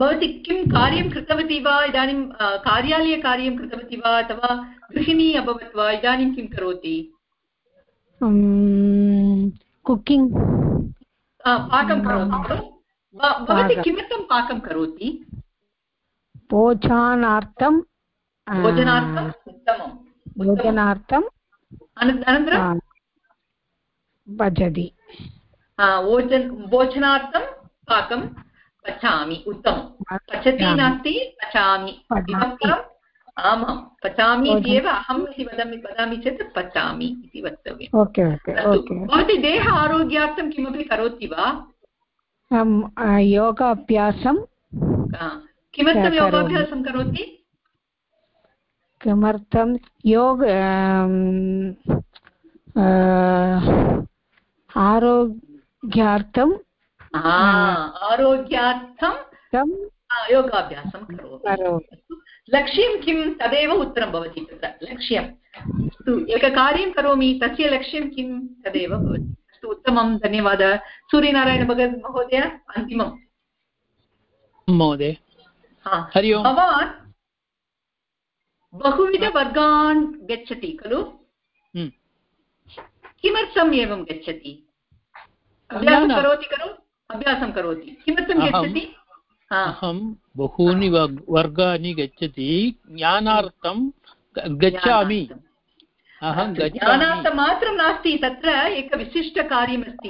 भवती किं कार्यं कृतवती वा? इदानीं कार्यालयकार्यं कृतवती वा? अथवा गृहिणी अभवत् वा? इदानीं किं करोति? कुकिङ्ग् पाकं करोति खलु? भवती किमर्थं पाकं करोति? भोजनार्थं भोजनार्थम् उत्तमं भोजनार्थम् अनन्तरं भजति भोजन भोजनार्थं पाकं पचामि उत्तमं पचति नास्ति पचामि विभक्तम्। आमां पचामि इत्येव अहम् इति वदामि वदामि चेत् पचामि इति वक्तव्यम्। भवती देह आरोग्यार्थं किमपि करोति वा? योगाभ्यासं किमर्थं योगाभ्यासं करोति? किमर्थं योग आरोग्यार्थं आरोग्यार्थं योगाभ्यासं करोति लक्ष्यं किं? तदेव उत्तरं भवति तत्र। लक्ष्यं अस्तु एककार्यं करोमि तस्य लक्ष्यं किं? तदेव भवति। अस्तु उत्तमं धन्यवादः। सूर्यनारायण भगवत् महोदय अन्तिमं महोदय। हरि ओम्। भवान् बहुविधवर्गान् गच्छति खलु? किमर्थम् एवं गच्छति? अभ्यासं करोति खलु? अभ्यासं करोति। किमर्थं गच्छति? अहं बहूनि वर्गाणि गच्छति। ज्ञानार्थं गच्छामि। अहं ज्ञानार्थमात्रं नास्ति। तत्र एकविशिष्टकार्यमस्ति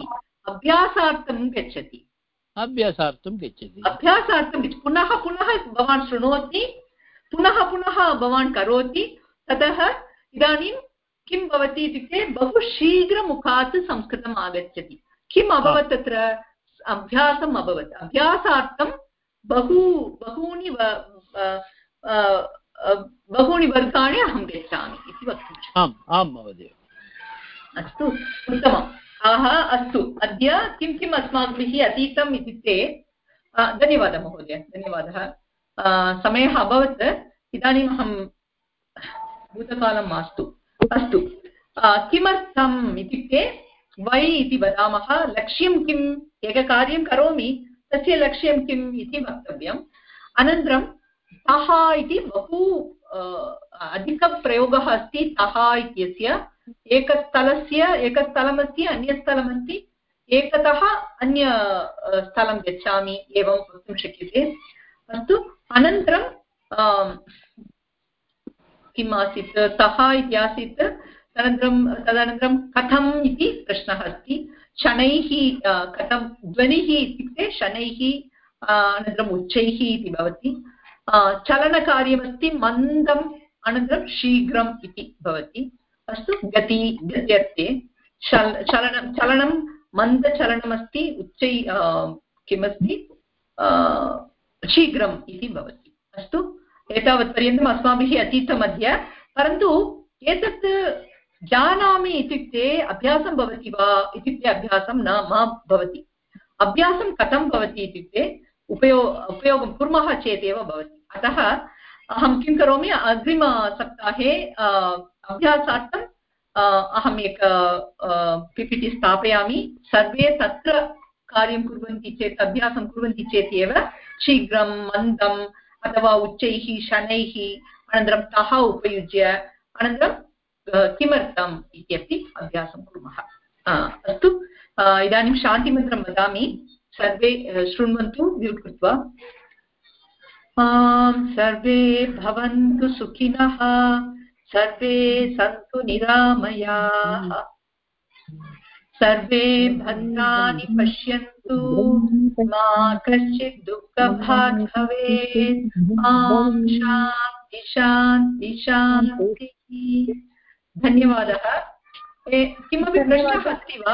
अभ्यासार्थं गच्छति। अभ्यासार्थं गच्छति। अभ्यासार्थं पुनः पुनः भवान् शृणोति। पुनः पुनः भवान् करोति। ततः इदानीं किं भवति इत्युक्ते बहु शीघ्रमुखात् संस्कृतम् आगच्छति। किम् अभवत् तत्र? अभ्यासम् अभवत्। अभ्यासार्थं बहु बहूनि बहूनि वर्गाणि अहं गच्छामि इति वक्तुम् आम् आं महोदय। अस्तु उत्तमम्। आह अस्तु। अद्य किं किम् अस्माभिः अतीतम् इत्युक्ते धन्यवादः महोदय धन्यवादः। समयः अभवत्। इदानीम् अहं भूतकालं मास्तु। अस्तु। किमर्थम् इत्युक्ते वै इति वदामः लक्ष्यं किम्? एककार्यं करोमि, तस्य लक्ष्यं किम् इति वक्तव्यम्। अनन्तरं, तः इति बहु अधिकप्रयोगः अस्ति, तः इत्यस्य एकस्थलस्य, एकस्थलमस्ति, अन्यस्थलमस्ति, एकतः अन्य स्थलं गच्छामि एवं वक्तुं शक्यते। अस्तु, अनन्तरं किम् आसीत्? सः इति आसीत्, तदनन्तरं तदनन्तरं कथम् इति प्रश्नः अस्ति। शनैः कथं, ध्वनिः इत्युक्ते शनैः अनन्तरम् उच्चैः इति भवति। चलनकार्यमस्ति मन्दम्, अनन्तरं शीघ्रम् इति भवति। अस्तु, गति गत्यर्थे चल चलनं चलनं, मन्दचलनमस्ति, उच्चै किमस्ति? शीघ्रम् इति भवति। अस्तु, एतावत्पर्यन्तम् अस्माभिः अतीतमद्य परन्तु, एतत् जानामि इत्युक्ते अभ्यासं भवति वा इत्युक्ते अभ्यासं न, मा भवति। अभ्यासं कथं भवति इत्युक्ते उपयो, उपयोगं कुर्मः चेदेव भवति। अतः अहं किं करोमि, अग्रिमसप्ताहे अभ्यासार्थम् अहम् एक पिपिटि स्थापयामि। सर्वे तत्र कार्यं कुर्वन्ति चेत्, अभ्यासं कुर्वन्ति चेत् एव शीघ्रं मन्दम् अथवा उच्चैः, शनैः अनन्तरं तः उपयुज्य अनन्तरं किमर्थम् इत्यपि अभ्यासं कुर्मः। अस्तु इदानीं शान्तिमन्त्रं वदामि। सर्वे शृण्वन्तु, म्यूट् कृत्वा। सर्वे भवन्तु सुखिनः, सर्वे सन्तु निरामयाः। सर्वे भद्राणि पश्यन्तु। मा कश्चित् दुःखभाग् भवेत् ॐ शान्ति शान्ति, शान्तिः। धन्यवादः। किमपि प्रश्नः अस्ति वा?